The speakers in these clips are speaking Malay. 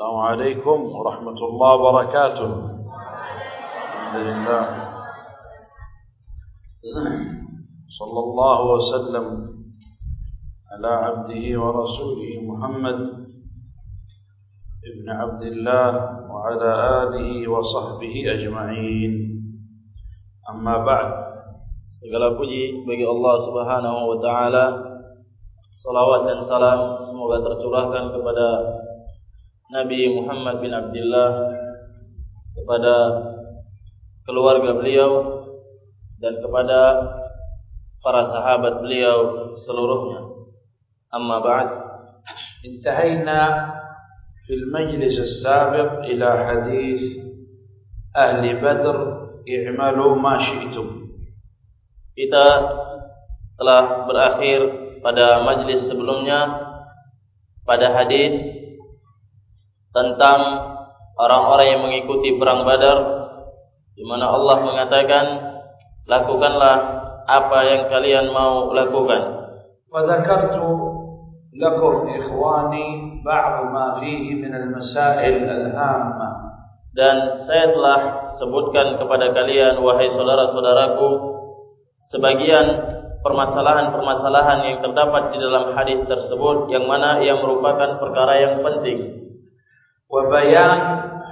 السلام عليكم ورحمة الله وبركاته. الحمد لله صلى الله وسلم على عبده ورسوله محمد ابن عبد الله وعلى آله وصحبه أجمعين. أما بعد Segala puji bagi Allah Subhanahu wa taala. Salawat dan salam semoga tercurahkan kepada Nabi Muhammad bin Abdullah kepada keluarga beliau dan kepada para sahabat beliau seluruhnya. Amma ba'd. Intahayna fil majlis as-sabiq ila hadis ahli Badr i'malu ma syi'tum. Kita telah berakhir pada majlis sebelumnya pada hadis tentang orang-orang yang mengikuti perang Badar di mana Allah mengatakan lakukanlah apa yang kalian mau lakukan wadzakartu lakum ikhwani ba'd ma fihi min al-masail al-hamma. dan saya telah sebutkan kepada kalian wahai saudara-saudaraku sebagian permasalahan-permasalahan yang terdapat di dalam hadis tersebut yang mana ia merupakan perkara yang penting وبيان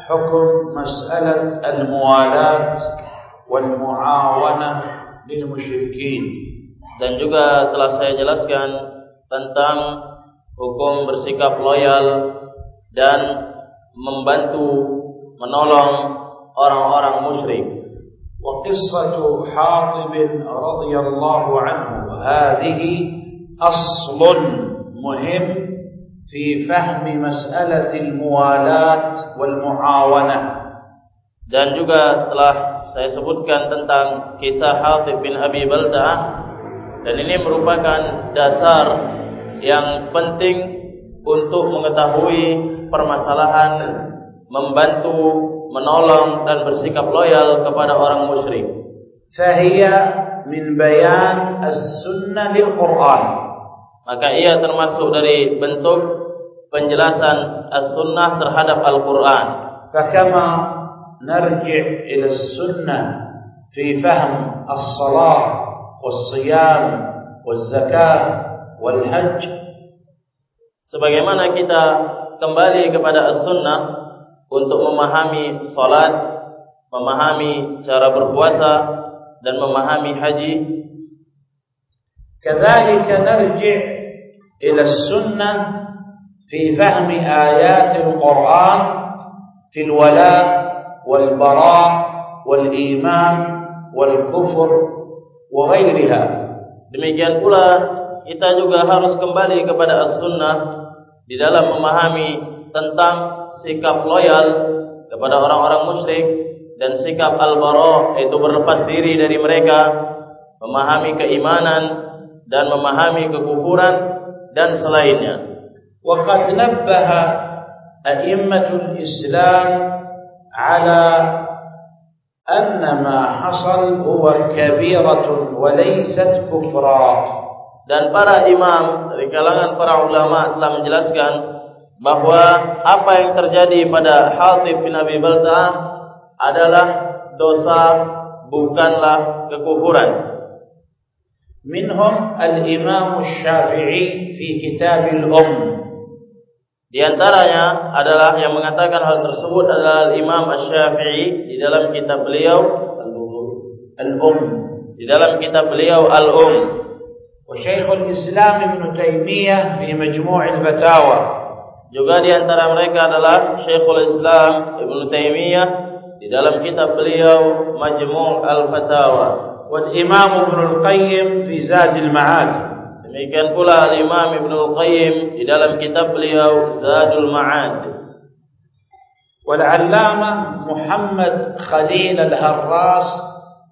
حكم مسألة الموالاة والمعاونة للمشركين dan juga telah saya jelaskan tentang hukum bersikap loyal dan membantu menolong orang-orang musyrik وقصة حاطب رضي الله عنه هذه أصل في فهم مسألة الموالات والمعاونة. Dan juga telah saya sebutkan tentang kisah Hatib bin Abi Baldah. Dan ini merupakan dasar yang penting untuk mengetahui permasalahan membantu menolong dan bersikap loyal kepada orang musyrik. Fahiya min bayan as-sunnah lil-Qur'an maka ia termasuk dari bentuk penjelasan as-sunnah terhadap Al-Qur'an. Fakama narji' ila as-sunnah fi fahm as-salah was-siyam waz-zakah wal-hajj sebagaimana kita kembali kepada as-sunnah untuk memahami salat memahami cara berpuasa dan memahami haji. Kadzalika narji' إلى السنة في فهم آيات القرآن في الولاء والبراء والإيمان والكفر وغيرها Demikian pula kita juga harus kembali kepada as-sunnah di dalam memahami tentang sikap loyal kepada orang-orang musyrik dan sikap al-bara itu berlepas diri dari mereka, memahami keimanan dan memahami kekufuran dan selainnya. Waqad nabbaha a'immatul Islam 'ala anna ma hasal huwa kabiratun wa laysat kufra. Dan para imam dari kalangan para ulama telah menjelaskan bahawa apa yang terjadi pada Hatib bin Abi Balta adalah dosa bukanlah kekufuran minhum al-Imam Syafi'i fi Kitab al-Umm di antaranya adalah yang mengatakan hal tersebut adalah Imam Asy-Syafi'i di dalam kitab beliau Al-Um. di dalam kitab beliau Al-Um. wa Syekhul Islam Ibn Taimiyah fi Majmu' al-Fatawa juga di antara mereka adalah Syekhul Islam Ibn Taimiyah di dalam kitab beliau Majmu' al-Fatawa والإمام ابن القيم في زاد المعاد demikian pula Imam Ibnu Qayyim di dalam kitab beliau Zadul Ma'ad wal 'allamah Muhammad Khalil Al-Harras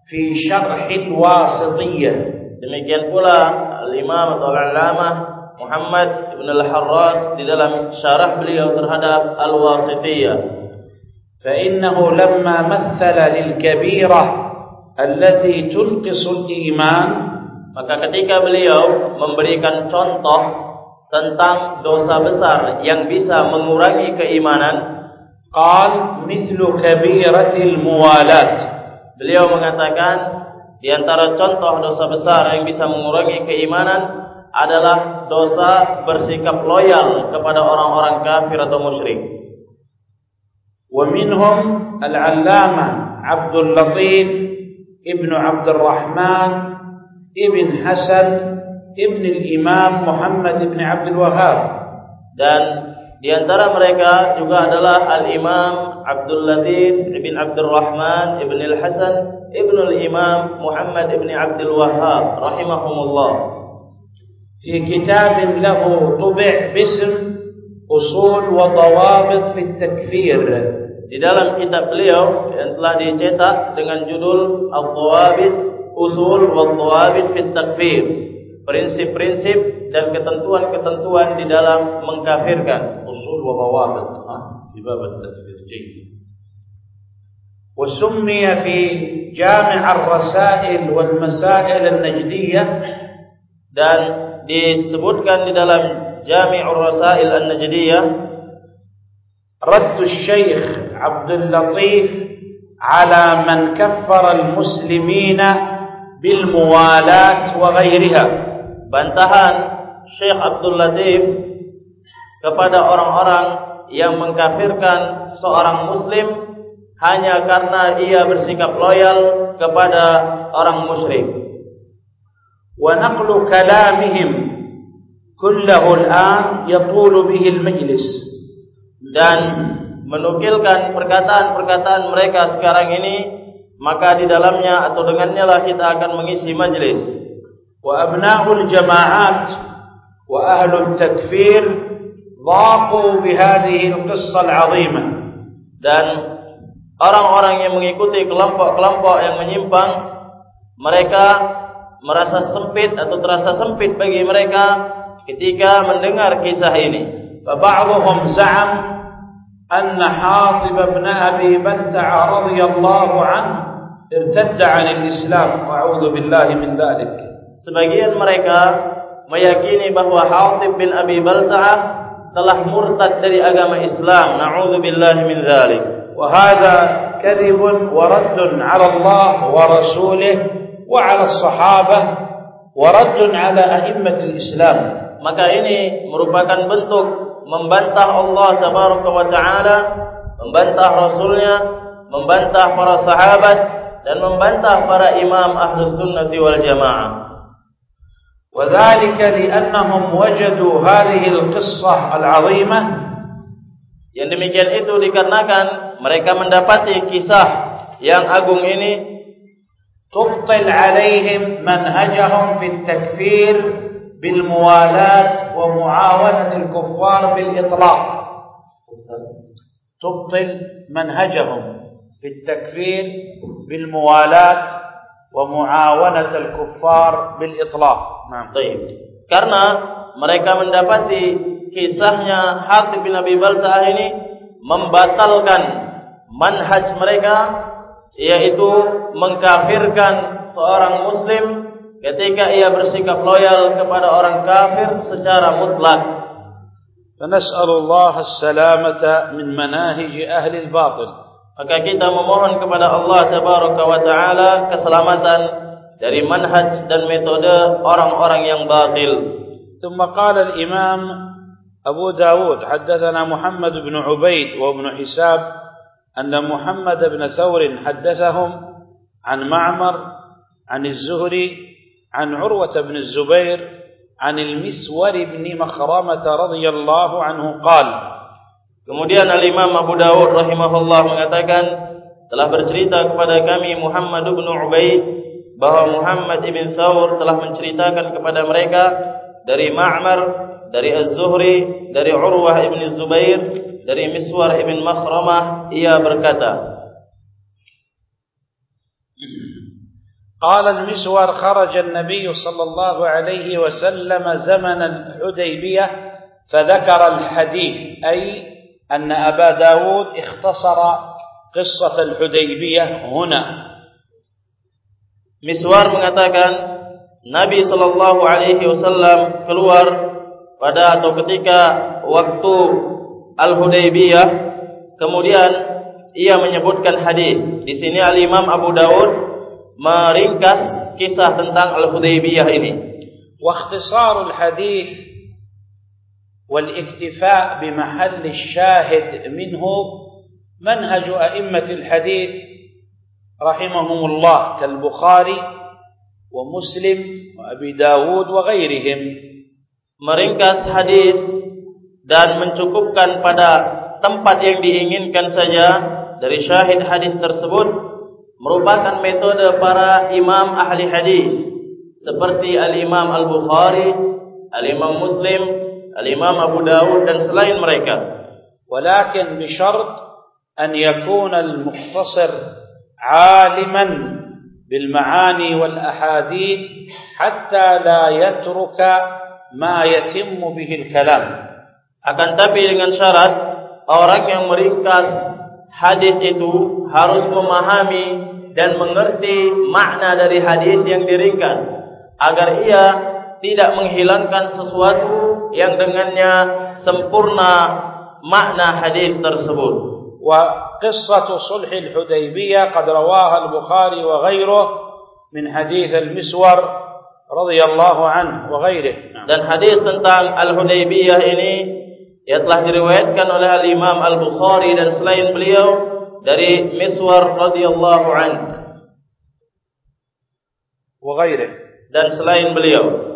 fi Syarh Al-Wasitiyyah demikian pula Imam Al-Allamah Muhammad Ibn Al-Harras di dalam syarah beliau terhadap Al-Wasitiyyah fa innahu lamma massala lil kabirah allati tulqisul iman maka ketika beliau memberikan contoh tentang dosa besar yang bisa mengurangi keimanan qal mislu kabiratil muwalat. Beliau mengatakan di antara contoh dosa besar yang bisa mengurangi keimanan adalah dosa bersikap loyal kepada orang-orang kafir atau musyrik. Wa minhum al-allamah Abdul Latif ابن عبد الرحمن ابن Hasan ibn Imam Muhammad ibn Abdul Wahab dan di antara mereka juga adalah Al-Imam Abdul Latif ibn Abdul Rahman ibn Al-Hasan ibn Al-Imam Muhammad ibn Abdul Wahab rahimahumullah fi kitab lahu tubi' bism usul wa dawabit fi at-takfir di dalam kitab beliau yang telah dicetak dengan judul Al-Dhawabit Usul wa Dhawabit fi Takfir prinsip-prinsip dan ketentuan-ketentuan di dalam mengkafirkan أصول وضوابط ها في باب التكفير جيد وسمي في جامع الرسائل والمسائل النجدية dan disebutkan di dalam Jami'ur Rasail An-Najdiyah رد الشيخ عبد اللطيف على من كفر المسلمين بالموالاة وغيرها bantahan Syekh Abdul Latif kepada orang-orang yang mengkafirkan seorang muslim hanya karena ia bersikap loyal kepada orang musyrik ونقل كلامهم كله الآن يطول به المجلس dan menukilkan perkataan-perkataan mereka sekarang ini maka di dalamnya atau dengannya lah kita akan mengisi majlis. Wa abna'ul jama'at wa ahlul takfir dhaqu bihadihi al-qissal azimah dan orang-orang yang mengikuti kelompok-kelompok yang menyimpang mereka merasa sempit atau terasa sempit bagi mereka ketika mendengar kisah ini. Fa ba'dhum za'am أن حاطب بن أبي بلتع رضي الله عنه ارتد عن الإسلام وأعوذ بالله من ذلك sebagian mereka meyakini bahwa Hatib bin Abi Balta'ah telah murtad dari agama Islam na'udzubillahi min dzalik وهذا كذب ورد على الله ورسوله وعلى الصحابة ورد على أئمة الإسلام maka ini merupakan bentuk membantah Allah tabaraka wa taala membantah rasulnya membantah para sahabat dan membantah para imam ahlus sunnati wal jamaah وذلك لأنهم وجدوا هذه القصة العظيمة yang demikian itu dikarenakan mereka mendapati kisah yang agung ini تبطل عليهم منهجهم في التكفير بالموالاة ومعاونة الكفار بالإطلاق تبطل منهجهم في التكفير بالموالاة ومعاونة الكفار بالإطلاق Nah, baik. Karena mereka mendapati kisahnya Hatib bin Abi Balta'ah ini membatalkan manhaj mereka yaitu mengkafirkan seorang muslim ketika ia bersikap loyal kepada orang kafir secara mutlak. فنسأل الله السلامة من مناهج أهل الباطل Maka kita memohon kepada Allah Tabaraka wa Taala keselamatan dari manhaj dan metode orang-orang yang batil. ثم قال الإمام أبو داود حدثنا محمد بن عبيد وابن حساب أن محمد بن ثور حدثهم عن معمر عن الزهري عن عروة بن الزبير عن المسور بن مخرمة رضي الله عنه قال Kemudian Al-Imam Abu Dawud rahimahullah mengatakan telah bercerita kepada kami Muhammad bin Ubaid bahwa Muhammad ibn Saur telah menceritakan kepada mereka dari Ma'mar, dari Az-Zuhri, dari Urwah ibn Zubair, dari Miswar ibn Makhramah ia berkata قال المسور خرج النبي صلى الله عليه وسلم زمن الحديبية فذكر الحديث أي أن أبا داود اختصر قصة الحديبية هنا Miswar mengatakan Nabi sallallahu alaihi wasallam keluar pada atau ketika waktu Al-Hudaybiyah kemudian ia menyebutkan hadis di sini Al-Imam Abu Dawud meringkas kisah tentang Al-Hudaybiyah ini. Wa ikhtisar al-hadis wal iktifa bi mahall ash-shahid minhu manhaj a'immat al-hadis rahimahumullah kal-Bukhari wa Muslim wa Abi Dawud wa ghairihim. Meringkas hadis dan mencukupkan pada tempat yang diinginkan saja dari syahid hadis tersebut merupakan metode para imam ahli hadis seperti al-Imam Al-Bukhari, al-Imam Muslim, al-Imam Abu Dawud dan selain mereka. Walakin bisyarat an yakuna al-mukhtasir 'aliman bil ma'ani wal ahadith hatta la yatruka ma yatimmu bihi al-kalam. Akan tapi dengan syarat orang yang meringkas hadis itu harus memahami dan mengerti makna dari hadis yang diringkas agar ia tidak menghilangkan sesuatu yang dengannya sempurna makna hadis tersebut. Wa qissatu sulh al-Hudaybiyah qad rawaha al-Bukhari wa ghayruhu min hadis al-Miswar radhiyallahu anhu wa ghayrihi. Dan hadis tentang al-Hudaybiyah ini ia telah diriwayatkan oleh al-Imam Al-Bukhari dan selain beliau dari Miswar radhiyallahu anhu wa ghairihi dan selain beliau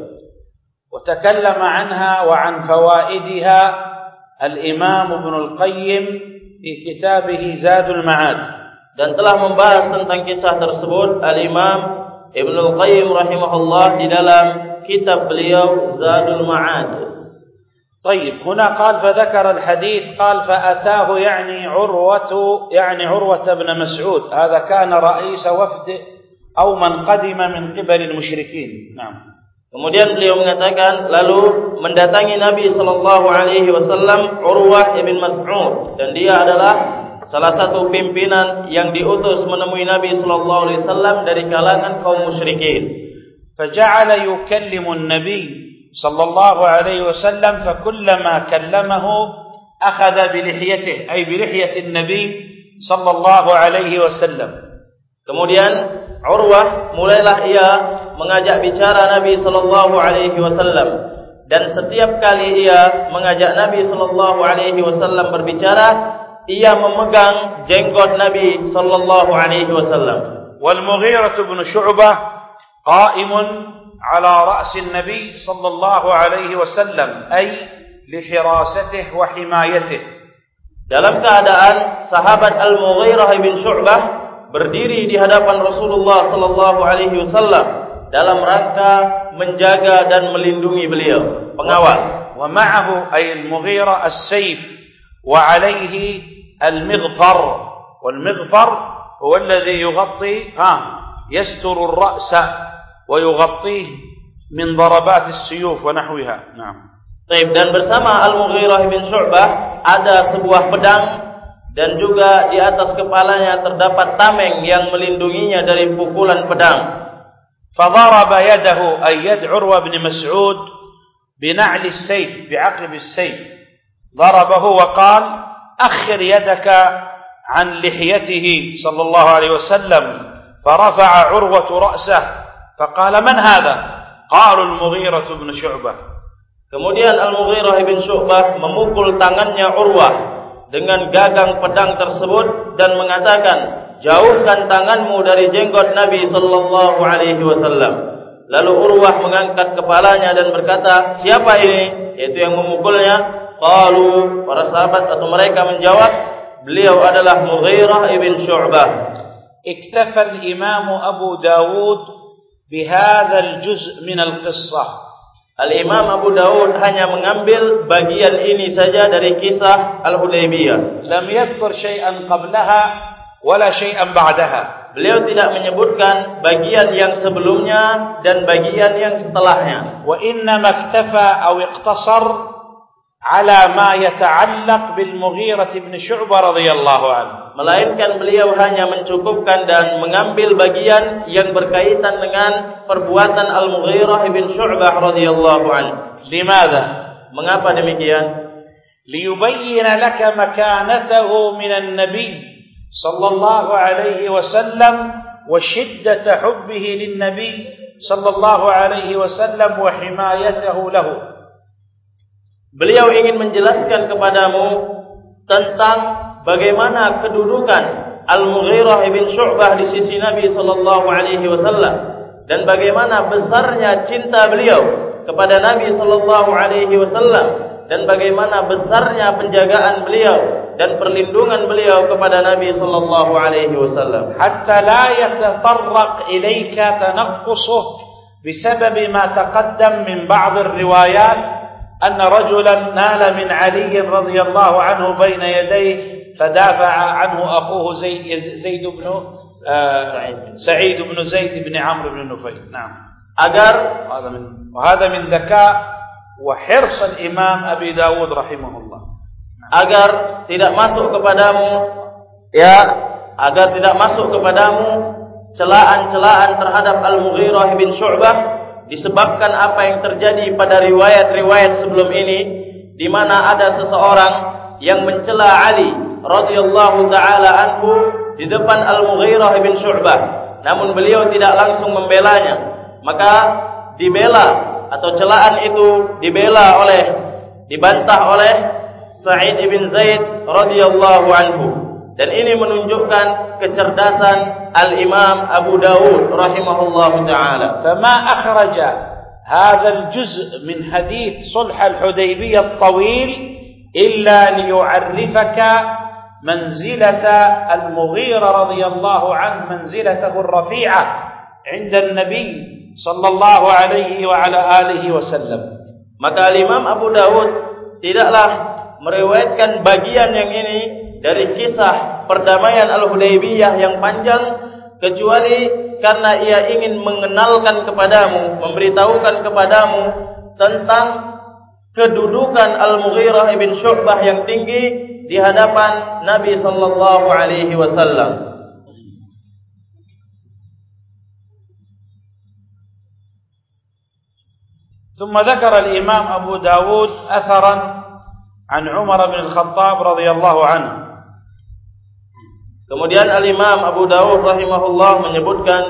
وتكلم عنها وعن فوائدها الإمام ابن القيم في كتابه زاد المعاد dan telah membahas tentang kisah tersebut al-Imam Ibn al-Qayyim rahimahullah di dalam kitab beliau Zadul Ma'ad طيب هنا قال فذكر الحديث قال فأتاه يعني عروة يعني عروة بن مسعود هذا كان رئيس وفد أو من قدم من قبل المشركين نعم Kemudian beliau mengatakan lalu mendatangi Nabi sallallahu alaihi wasallam Urwah bin Mas'ud dan dia adalah salah satu pimpinan yang diutus menemui Nabi sallallahu alaihi wasallam dari kalangan kaum musyrikin. Faja'ala yukallimu an-nabiy صلى الله عليه وسلم فكلما كلمه أخذ بلحيته أي بلحية النبي صلى الله عليه وسلم kemudian Urwah mulailah ia mengajak bicara Nabi sallallahu alaihi wasallam dan setiap kali ia mengajak Nabi sallallahu alaihi wasallam berbicara ia memegang jenggot Nabi sallallahu alaihi wasallam wal Mughirah bin Syu'bah qa'imun على رأس النبي صلى الله عليه وسلم أي لحراسته وحمايته dalam keadaan sahabat Al-Mughirah bin Syu'bah berdiri di hadapan Rasulullah sallallahu alaihi wasallam dalam rangka menjaga dan melindungi beliau pengawal wa ma'ahu ay al-Mughirah as-sayf wa alayhi al-mighfar wal mighfar huwa alladhi yughatti ha yasturu ar-ra'sa ويغطيه من ضربات السيوف ونحوها نعم طيب dan bersama Al-Mughirah bin Syu'bah ada sebuah pedang dan juga di atas kepalanya terdapat tameng yang melindunginya dari pukulan pedang فضرب يده أي يد عروة بن مسعود بنعل السيف بعقب السيف ضربه وقال أخر يدك عن لحيته صلى الله عليه وسلم فرفع عروة رأسه Faqala man hadha? Qalu al-Mughirah بن Syu'bah. kemudian Al-Mughirah bin Syu'bah memukul tangannya Urwah dengan gagang pedang tersebut dan mengatakan jauhkan tanganmu dari jenggot Nabi sallallahu alaihi wasallam lalu Urwah mengangkat kepalanya dan berkata siapa ini yaitu yang memukulnya qalu para sahabat atau mereka menjawab beliau adalah Mughirah ibn Syu'bah Iktafa al-Imam Abu Dawud بهذا الجزء من القصة الإمام أبو داود hanya mengambil bagian ini saja dari kisah Al-Hudaybiyah. لم يذكر شيئا قبلها ولا شيئا بعدها Beliau tidak menyebutkan bagian yang sebelumnya dan bagian yang setelahnya. Wa inna maktafa aw iqtasar على ما يتعلق بالمغيرة بن شعبة رضي الله عنه. melainkan beliau hanya mencukupkan dan mengambil bagian yang berkaitan dengan perbuatan Al-Mughirah bin Syu'bah radhiyallahu anhu limadha mengapa demikian liyubayyana laka makanatahu minan Nabi sallallahu alaihi wasallam wa shiddata hubbihi lin-nabi sallallahu alaihi wasallam wa himayatahu lahu Beliau ingin menjelaskan kepadamu tentang bagaimana kedudukan Al-Mughirah bin Syu'bah di sisi Nabi sallallahu alaihi wasallam dan bagaimana besarnya cinta beliau kepada Nabi sallallahu alaihi wasallam dan bagaimana besarnya penjagaan beliau dan perlindungan beliau kepada Nabi sallallahu alaihi wasallam hatta la yatatarraq ilayka tanaqqusuh بسبب ما تقدم من بعض الروايات أن رجلا نال من علي رضي الله عنه بين يديه فدافع عنه أخوه زيد, زيد بن سعيد بن زيد بن عمرو بن نفيل. نعم. agar وهذا من وهذا من ذكاء وحرص الإمام أبي داود رحمه الله. agar tidak masuk kepadamu. ya agar tidak masuk kepadamu. celaan-celaan terhadap Al-Mughirah bin Syu'bah. Disebabkan apa yang terjadi pada riwayat-riwayat sebelum ini di mana ada seseorang yang mencela Ali radhiyallahu taala anhu di depan Al-Mughirah bin Syu'bah. Namun beliau tidak langsung membelanya. Maka dibela atau celaan itu dibela oleh dibantah oleh Sa'id bin Zaid radhiyallahu anhu dan ini menunjukkan kecerdasan al-Imam Abu Dawud rahimahullahu taala fama akhraja hadha al-juz' min hadith sulh al-Hudaybiyah at-tawil illa liyu'arrifaka manzilata al-Mughira radhiyallahu anhu manzilatahu ar-rafi'ah 'inda an-nabiy sallallahu alaihi wa ala alihi wasallam. Maka Imam Abu Dawud tidaklah meriwayatkan bagian yang ini dari kisah perdamaian Al-Hudaybiyah yang panjang kecuali karena ia ingin mengenalkan kepadamu, memberitahukan kepadamu tentang kedudukan Al-Mughirah ibn Syu'bah yang tinggi di hadapan Nabi sallallahu alaihi wasallam. ثم ذكر الإمام أبو داود أثرا عن عمر بن الخطاب رضي الله عنه Kemudian Al-Imam Abu Dawud rahimahullah menyebutkan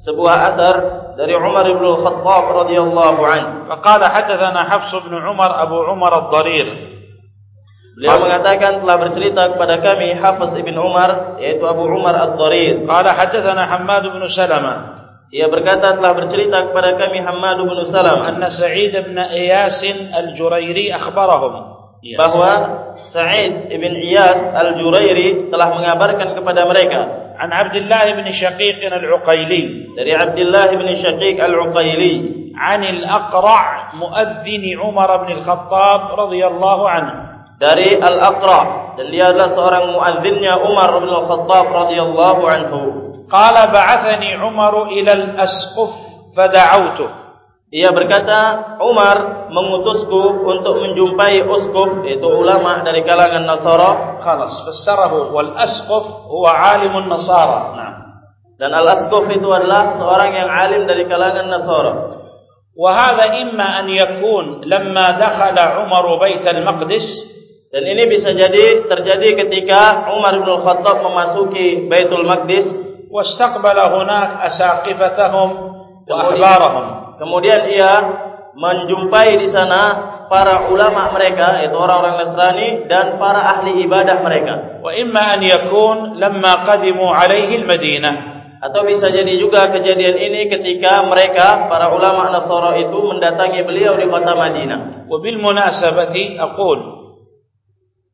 sebuah asar dari Umar bin Al-Khattab radhiyallahu anhu. Faqala hadatsana Hafs bin Umar Abu Umar Ad-Darir. Beliau mengatakan telah bercerita kepada kami Hafiz bin Umar yaitu Abu Umar Ad-Darir. Qala hadatsana Hammad bin Salamah Ia berkata telah bercerita kepada kami Hammad bin Salam anna Sa'id bin Iyas al-Jurairi akhbarahum bahwa Sa'id ibn Iyas al-Jurairi telah mengabarkan kepada mereka an Abdullah ibn Syaqiq al-Uqaili dari Abdullah ibn Syaqiq al-Uqaili an al-Aqra' muadzin Umar ibn al-Khattab radhiyallahu anhu. Dari al-Aqra' dan dia adalah seorang muadzinnya Umar ibn al-Khattab radhiyallahu anhu. Qala ba'athani Umar ila al-Asquf fad'awtuhu ia berkata, Umar mengutusku untuk menjumpai uskup, yaitu ulama dari kalangan Nasara. Khalas, fassarahu wal-askuf huwa alimun Nasara. Nah. Dan al-askuf itu adalah seorang yang alim dari kalangan Nasara. Wahada imma an yakun lama dakhala Umar bait al-Maqdis. Dan ini bisa jadi terjadi ketika Umar bin Khattab memasuki Baitul Maqdis. Wastaqbala hunak asaqifatahum wa ahbarahum. Kemudian ia menjumpai di sana para ulama mereka yaitu orang-orang Nasrani dan para ahli ibadah mereka. Wa imma an yakun lamma qadimu alaihi al-Madinah atau bisa jadi juga kejadian ini ketika mereka para ulama Nasara itu mendatangi beliau di kota Madinah. Wa bil munasabati aqul.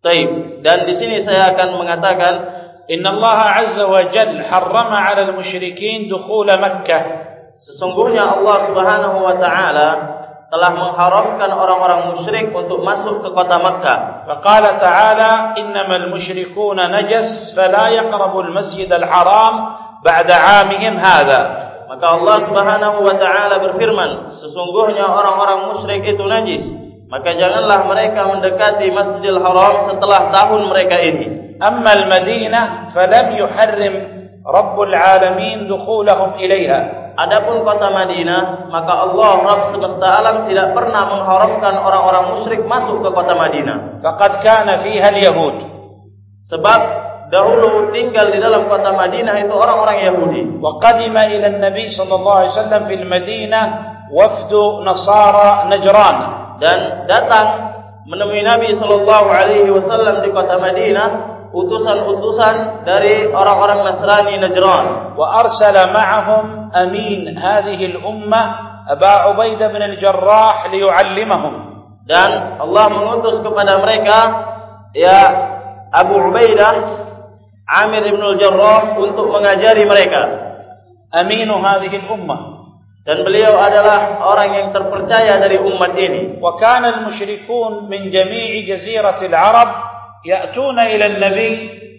Baik, dan di sini saya akan mengatakan innallaha azza wa jalla harrama 'ala al-musyrikin dukhul Makkah. Sesungguhnya Allah Subhanahu wa taala telah mengharamkan orang-orang musyrik untuk masuk ke kota Makkah. Faqala ta'ala innamal musyrikuuna najas fala yaqrabul masjidal haram ba'da 'amihim hadha. Maka Allah Subhanahu wa taala berfirman, sesungguhnya orang-orang musyrik itu najis, maka janganlah mereka mendekati Masjidil Haram setelah tahun mereka ini. Ammal Madinah falam yuharrim Rabbul 'alamin dukhulahum ilaiha. Adapun kota Madinah, maka Allah Rabb semesta alam tidak pernah mengharamkan orang-orang musyrik masuk ke kota Madinah. Faqad kana fiha al-yahud. Sebab dahulu tinggal di dalam kota Madinah itu orang-orang Yahudi. Wa qadima ila an-nabi sallallahu alaihi wasallam fil Madinah wafdu Nasara Najran dan datang menemui Nabi sallallahu alaihi wasallam di kota Madinah utusan-utusan dari orang-orang Nasrani Najran. Wa arsala ma'ahum amin hadhihi al-ummah Aba Ubaidah bin al-Jarrah liyu'allimahum. Dan Allah mengutus kepada mereka ya Abu Ubaidah Amir bin al-Jarrah untuk mengajari mereka. Aminu hadhihi al-ummah. Dan beliau adalah orang yang terpercaya dari umat ini. Wa kana al-musyrikun min jami'i jaziratil Arab ya'tuna ila nabi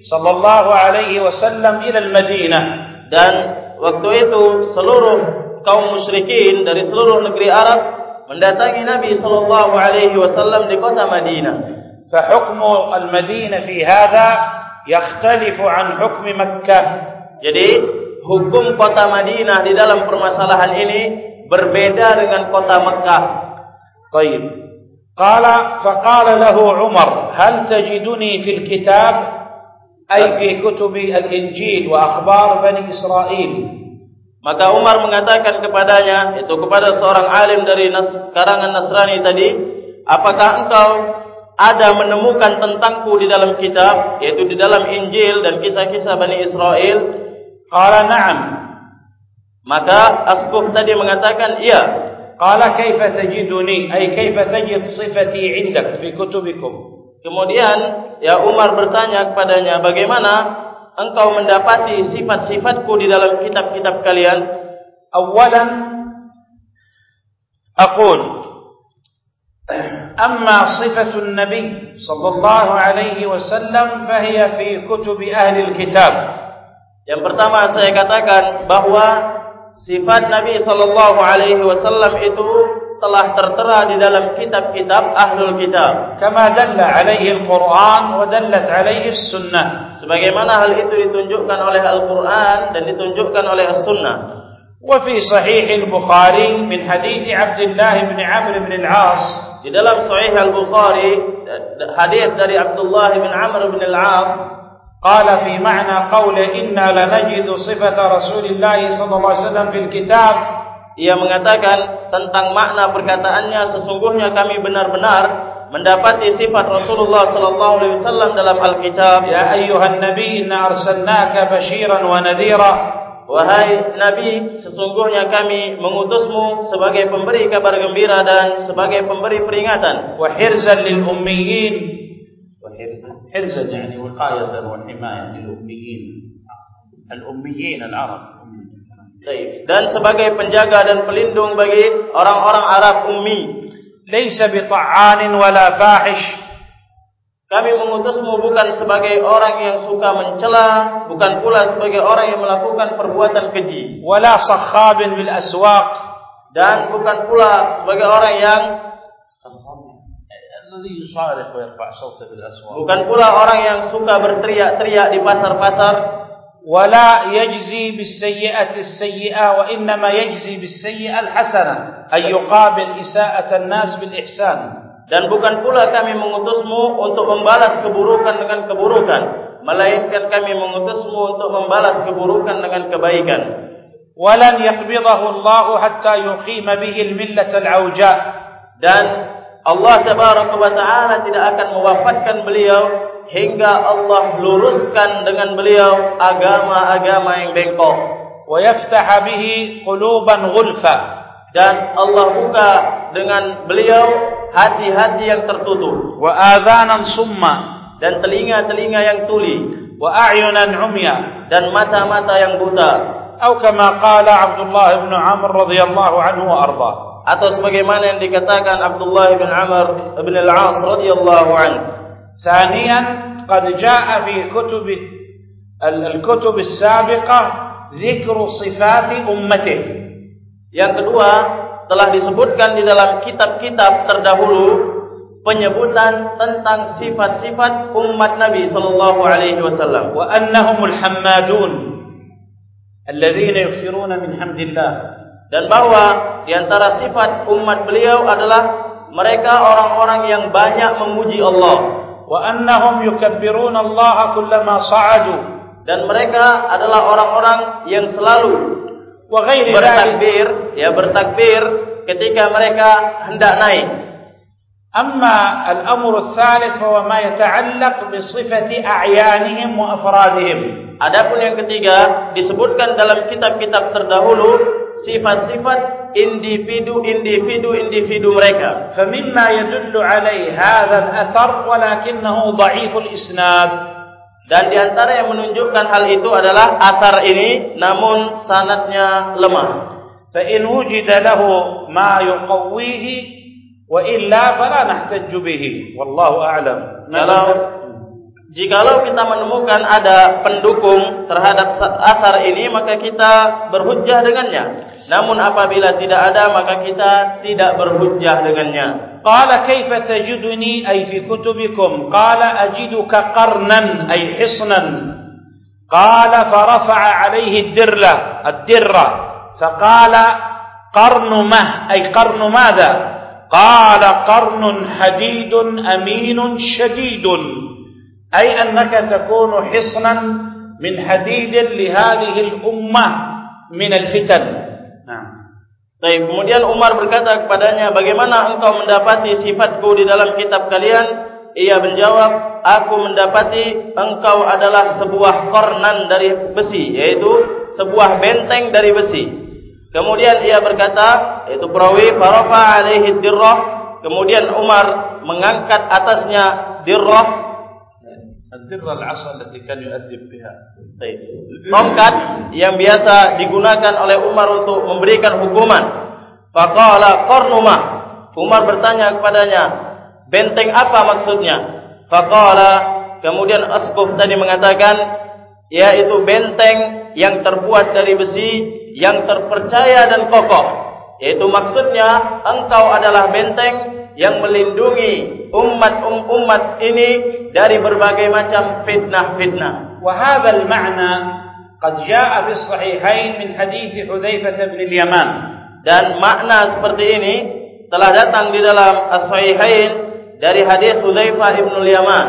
sallallahu alaihi wasallam ila al-madinah dan waktu itu seluruh kaum musyrikin dari seluruh negeri Arab mendatangi Nabi sallallahu alaihi wasallam di kota Madinah fa hukmu al-madinah fi hadha yakhtalifu an hukmi makkah jadi hukum kota Madinah di dalam permasalahan ini berbeda dengan kota Mekah. Baik. Qala fa qala lahu Umar هل تجدني في الكتاب أي في كتب الإنجيل وأخبار بني إسرائيل maka Umar mengatakan kepadanya itu kepada seorang alim dari nas, karangan Nasrani tadi apakah engkau ada menemukan tentangku di dalam kitab yaitu di dalam Injil dan kisah-kisah Bani Israel qala na'am maka askuf tadi mengatakan iya قال كيف تجدني أي كيف تجد صفتي عندك في كتبكم Kemudian ya Umar bertanya kepadanya bagaimana engkau mendapati sifat-sifatku di dalam kitab-kitab kalian? Awalan aqul. Amma sifatu nabi sallallahu alaihi wasallam fahiya fi kutub ahli alkitab yang pertama saya katakan bahwa sifat Nabi sallallahu alaihi wasallam itu telah tertera di dalam kitab-kitab ahlul kitab. Kama dalla alaihi al-Quran wa dallat alaihi as-sunnah. Sebagaimana hal itu ditunjukkan oleh Al-Quran dan ditunjukkan oleh as-sunnah. Wa fi sahih al-Bukhari min hadits Abdullah bin Amr bin al-As di dalam sahih al-Bukhari hadis dari Abdullah bin Amr bin al-As قال في معنى قول إنا لنجد صفة رسول الله صلى الله عليه وسلم في الكتاب Ia mengatakan tentang makna perkataannya sesungguhnya kami benar-benar mendapati sifat Rasulullah sallallahu alaihi wasallam dalam alkitab. ya ayyuhan nabi inna arsalnaka basyiran wa nadhira. Wahai nabi sesungguhnya kami mengutusmu sebagai pemberi kabar gembira dan sebagai pemberi peringatan. Wa hirzan lil ummiyin. Wa hirzan? Hirzan yani wiqayatan wa himayatan lil ummiyin. Al ummiyin al arab dan sebagai penjaga dan pelindung bagi orang-orang Arab ummi. Laisa bita'anin wala fahish. Kami mengutusmu bukan sebagai orang yang suka mencela bukan pula sebagai orang yang melakukan perbuatan keji. Wala sakhabin bil aswaq. Dan bukan pula sebagai orang yang bukan pula orang yang suka berteriak-teriak di pasar-pasar. ولا يجزي بالسيئة السيئة وإنما يجزي بالسيئة الحسنة أن يقابل إساءة الناس بالإحسان dan bukan pula kami mengutusmu untuk membalas keburukan dengan keburukan melainkan kami mengutusmu untuk membalas keburukan dengan kebaikan ولن يقبضه الله حتى يقيم به الملة العوجاء dan Allah Tabaraka wa Taala tidak akan mewafatkan beliau hingga Allah luruskan dengan beliau agama-agama yang bengkok. Wa yaftah bihi quluban ghulfa dan Allah buka dengan beliau hati-hati yang tertutup. Wa adhanan summa dan telinga-telinga yang tuli. Wa a'yunan umya dan mata-mata yang buta. Atau kama qala Abdullah bin Amr radhiyallahu anhu wa ardhah atau sebagaimana yang dikatakan Abdullah bin Amr bin Al-As radhiyallahu anhu. Thaniyan, qad jaa fi kutub al-kutub as-sabiqah dzikru sifat ummati. Yang kedua, telah disebutkan di dalam kitab-kitab terdahulu penyebutan tentang sifat-sifat umat Nabi sallallahu alaihi wasallam wa annahumul hammadun الذين يكثرون من حمد الله dan bahwa di antara sifat umat beliau adalah mereka orang-orang yang banyak memuji Allah wa annahum yukabbiruna Allah kullama sa'adu. Dan mereka adalah orang-orang yang selalu wa ghairi bertakbir ya bertakbir ketika mereka hendak naik. Amma al-amru ats-tsalits huwa ma yata'allaq bi sifati a'yanihim wa afradihim Adapun yang ketiga disebutkan dalam kitab-kitab terdahulu sifat-sifat individu-individu individu mereka. Famimma yadullu alaihi hadha al-athar walakinahu dha'if al-isnad. Dan di antara yang menunjukkan hal itu adalah asar ini namun sanadnya lemah. Fa in wujida lahu ma yuqawwihi wa illa fala nahtajju bihi. Wallahu a'lam. Kalau Jikalau kita menemukan ada pendukung terhadap asar ini maka kita berhujjah dengannya. Namun apabila tidak ada maka kita tidak berhujjah dengannya. Qala kaifa tajiduni ay fi kutubikum? Qala ajiduka qarnan ay hisnan. Qala farafa'a alayhi ad-dirla, ad-dirra. Faqala qarnu mah ay qarnu madha? Qala qarnun hadidun aminun shadidun. أي أنك li hadhihi al-ummah min al-fitan. Nah. Baik, kemudian Umar berkata kepadanya bagaimana engkau mendapati sifatku di dalam kitab kalian ia menjawab aku mendapati engkau adalah sebuah kornan dari besi yaitu sebuah benteng dari besi kemudian ia berkata yaitu perawi farafa alaihi dirrah kemudian Umar mengangkat atasnya dirrah Al-dirra al-asa allati kan yu'addib biha. Baik. Tongkat yang biasa digunakan oleh Umar untuk memberikan hukuman. Faqala qarnuma. Umar bertanya kepadanya, benteng apa maksudnya? Faqala kemudian Asquf tadi mengatakan yaitu benteng yang terbuat dari besi yang terpercaya dan kokoh. Yaitu maksudnya engkau adalah benteng yang melindungi umat-umat ini dari berbagai macam fitnah-fitnah. Wa hadzal ma'na qad jaa'a fi sahihain min hadits Hudzaifah bin al-Yaman. Dan makna seperti ini telah datang di dalam as-sahihain dari hadis Hudzaifah bin al-Yaman.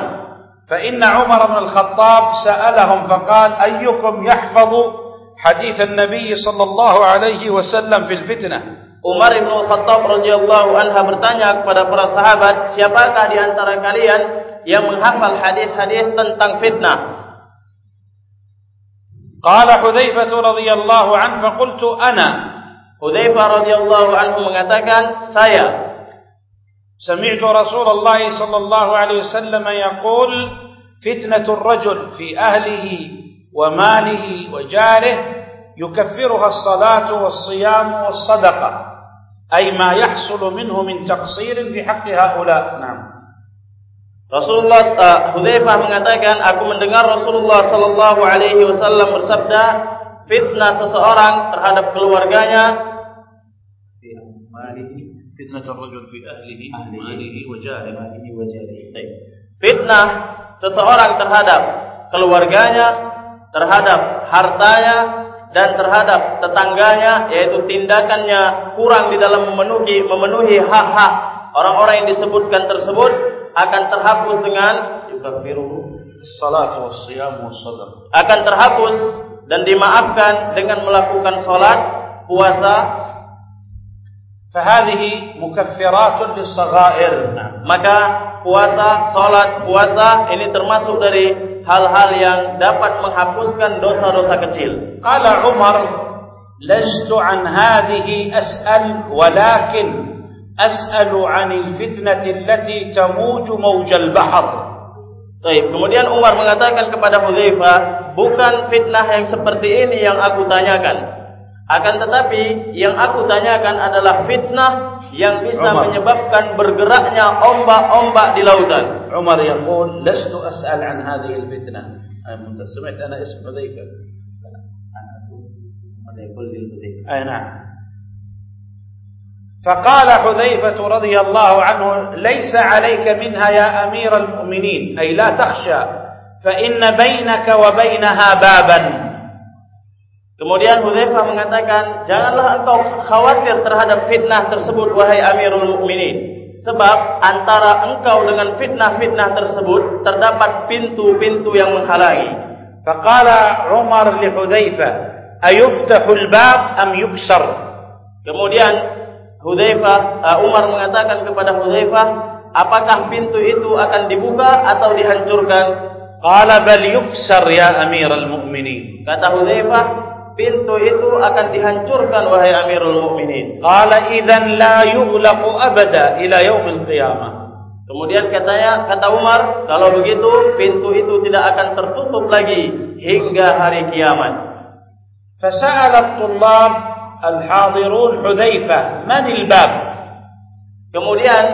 Fa inna Umar bin al-Khattab sa'alahum faqala ayyukum yahfazu hadits an-nabiy sallallahu alaihi wasallam fil fitnah? Umar bin Khattab radhiyallahu anha bertanya kepada para sahabat, siapakah di antara kalian yang menghafal hadis-hadis tentang fitnah? Qala Hudzaifah radhiyallahu anhu faqultu ana. Hudzaifah radhiyallahu anhu mengatakan, saya. سمعت رسول الله صلى الله عليه وسلم يقول فتنة الرجل في أهله وماله وجاره يكفرها الصلاة والصيام والصدقة أي ما يحصل منه من تقصير في حق هؤلاء نعم Rasulullah uh, Hudzaifah mengatakan aku mendengar Rasulullah sallallahu alaihi wasallam bersabda fitnah seseorang terhadap keluarganya fitnah rajul fi ahlihi malihi wa jarihi. Wa jarihi. Fitnah seseorang terhadap keluarganya terhadap hartanya dan terhadap tetangganya yaitu tindakannya kurang di dalam memenuhi memenuhi hak-hak orang-orang yang disebutkan tersebut akan terhapus dengan yukaffiru salat wa siyam wa sadaqah akan terhapus dan dimaafkan dengan melakukan salat puasa. Fahadhihi mukaffiratun lis-saghair maka puasa salat puasa ini termasuk dari hal-hal yang dapat menghapuskan dosa-dosa kecil. Qala Umar, "Lastu an hadhihi as'al, walakin as'alu 'anil fitnati allati tamuju mawjal bahr." Baik, kemudian Umar mengatakan kepada Hudzaifah, "Bukan fitnah yang seperti ini yang aku tanyakan. Akan tetapi yang aku tanyakan adalah fitnah yang bisa Umar. menyebabkan bergeraknya ombak-ombak di lautan. Umar yaqul, "Lastu as'al 'an hadhihi al-fitnah." Ay muntas, sami'ta ana ism Hudzaifah. Ana ana yaqul lil Hudzaifah. Ay na'am. فقال حذيفة رضي الله عنه ليس عليك منها يا أمير المؤمنين أي لا تخشى فإن بينك وبينها بابا Kemudian Hudzaifah mengatakan, "Janganlah engkau khawatir terhadap fitnah tersebut wahai Amirul Mukminin." Sebab antara engkau dengan fitnah-fitnah tersebut terdapat pintu-pintu yang menghalangi. Faqala Umar li Hudzaifah, "Ayuftahu al-bab am yuksar?" Kemudian Hudzaifah uh, Umar mengatakan kepada Hudzaifah, "Apakah pintu itu akan dibuka atau dihancurkan?" Qala bal yuksar ya Amirul Mukminin. Kata Hudzaifah, pintu itu akan dihancurkan wahai Amirul Mukminin. Qala idzan la yughlaqu abada ila yaumil qiyamah. Kemudian katanya kata Umar, kalau begitu pintu itu tidak akan tertutup lagi hingga hari kiamat. Fasa'ala at-tullab al-hadirun Hudzaifah, man al-bab? Kemudian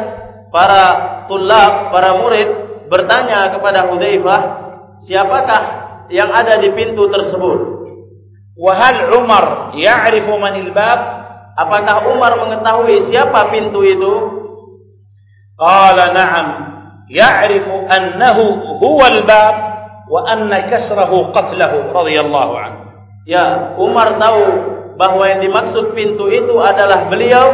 para tulab, para murid bertanya kepada Hudzaifah, siapakah yang ada di pintu tersebut? Wahal Umar ya'rifu manil bab? Apakah Umar mengetahui siapa pintu itu? Qala na'am. Ya'rifu annahu huwa al-bab wa anna kasrahu qatlahu radhiyallahu anhu. Ya, Umar tahu bahwa yang dimaksud pintu itu adalah beliau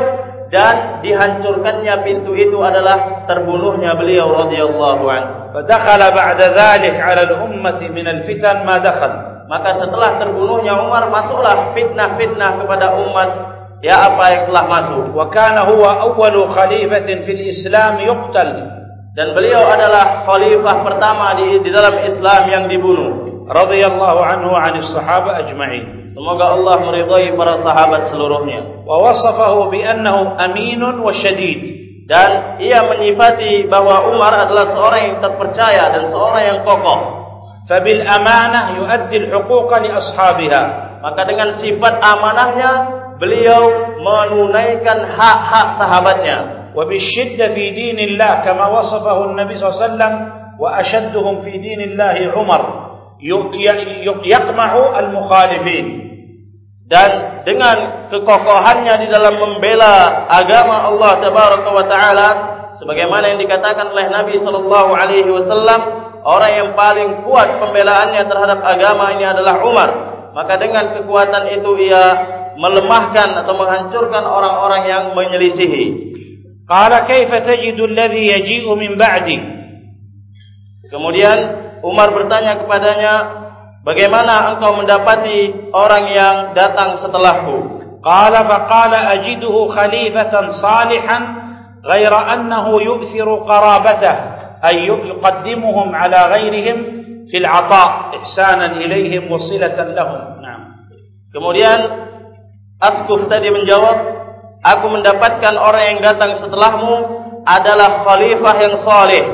dan dihancurkannya pintu itu adalah terbunuhnya beliau radhiyallahu anhu. Fadakhala ba'da dhalik 'ala al-ummati min al-fitan ma dakhala. Maka setelah terbunuhnya Umar masuklah fitnah-fitnah kepada umat ya apa yang telah masuk. Wa kana huwa awwalu khalifatin fil Islam yuqtal dan beliau adalah khalifah pertama di, di dalam Islam yang dibunuh. Radhiyallahu anhu 'anil sahabah ajma'in. Semoga Allah meridai para sahabat seluruhnya. Wa wasafahu bi annahu aminun wa shadid dan ia menyifati bahwa Umar adalah seorang yang terpercaya dan seorang yang kokoh. Fabil amanah yuaddi al-huquq li ashabiha. Maka dengan sifat amanahnya beliau menunaikan hak-hak sahabatnya. Wa bisyidda fi dinillah kama wasafahu an-nabi sallallahu alaihi wasallam wa ashadduhum fi dinillah Umar yaqma'u al-mukhalifin. Dan dengan kekokohannya di dalam membela agama Allah tabaraka wa taala sebagaimana yang dikatakan oleh Nabi sallallahu alaihi wasallam orang yang paling kuat pembelaannya terhadap agama ini adalah Umar. Maka dengan kekuatan itu ia melemahkan atau menghancurkan orang-orang yang menyelisihi. Qala kaifa tajidu alladhi yaji'u min ba'di? Kemudian Umar bertanya kepadanya, bagaimana engkau mendapati orang yang datang setelahku? Qala faqala ajiduhu khalifatan salihan ghaira annahu yu'thiru qarabatah ay yuqaddimuhum ala ghairihim fil ata' ihsanan ilaihim wa silatan lahum. Naam. Kemudian Askuf tadi menjawab, aku mendapatkan orang yang datang setelahmu adalah khalifah yang saleh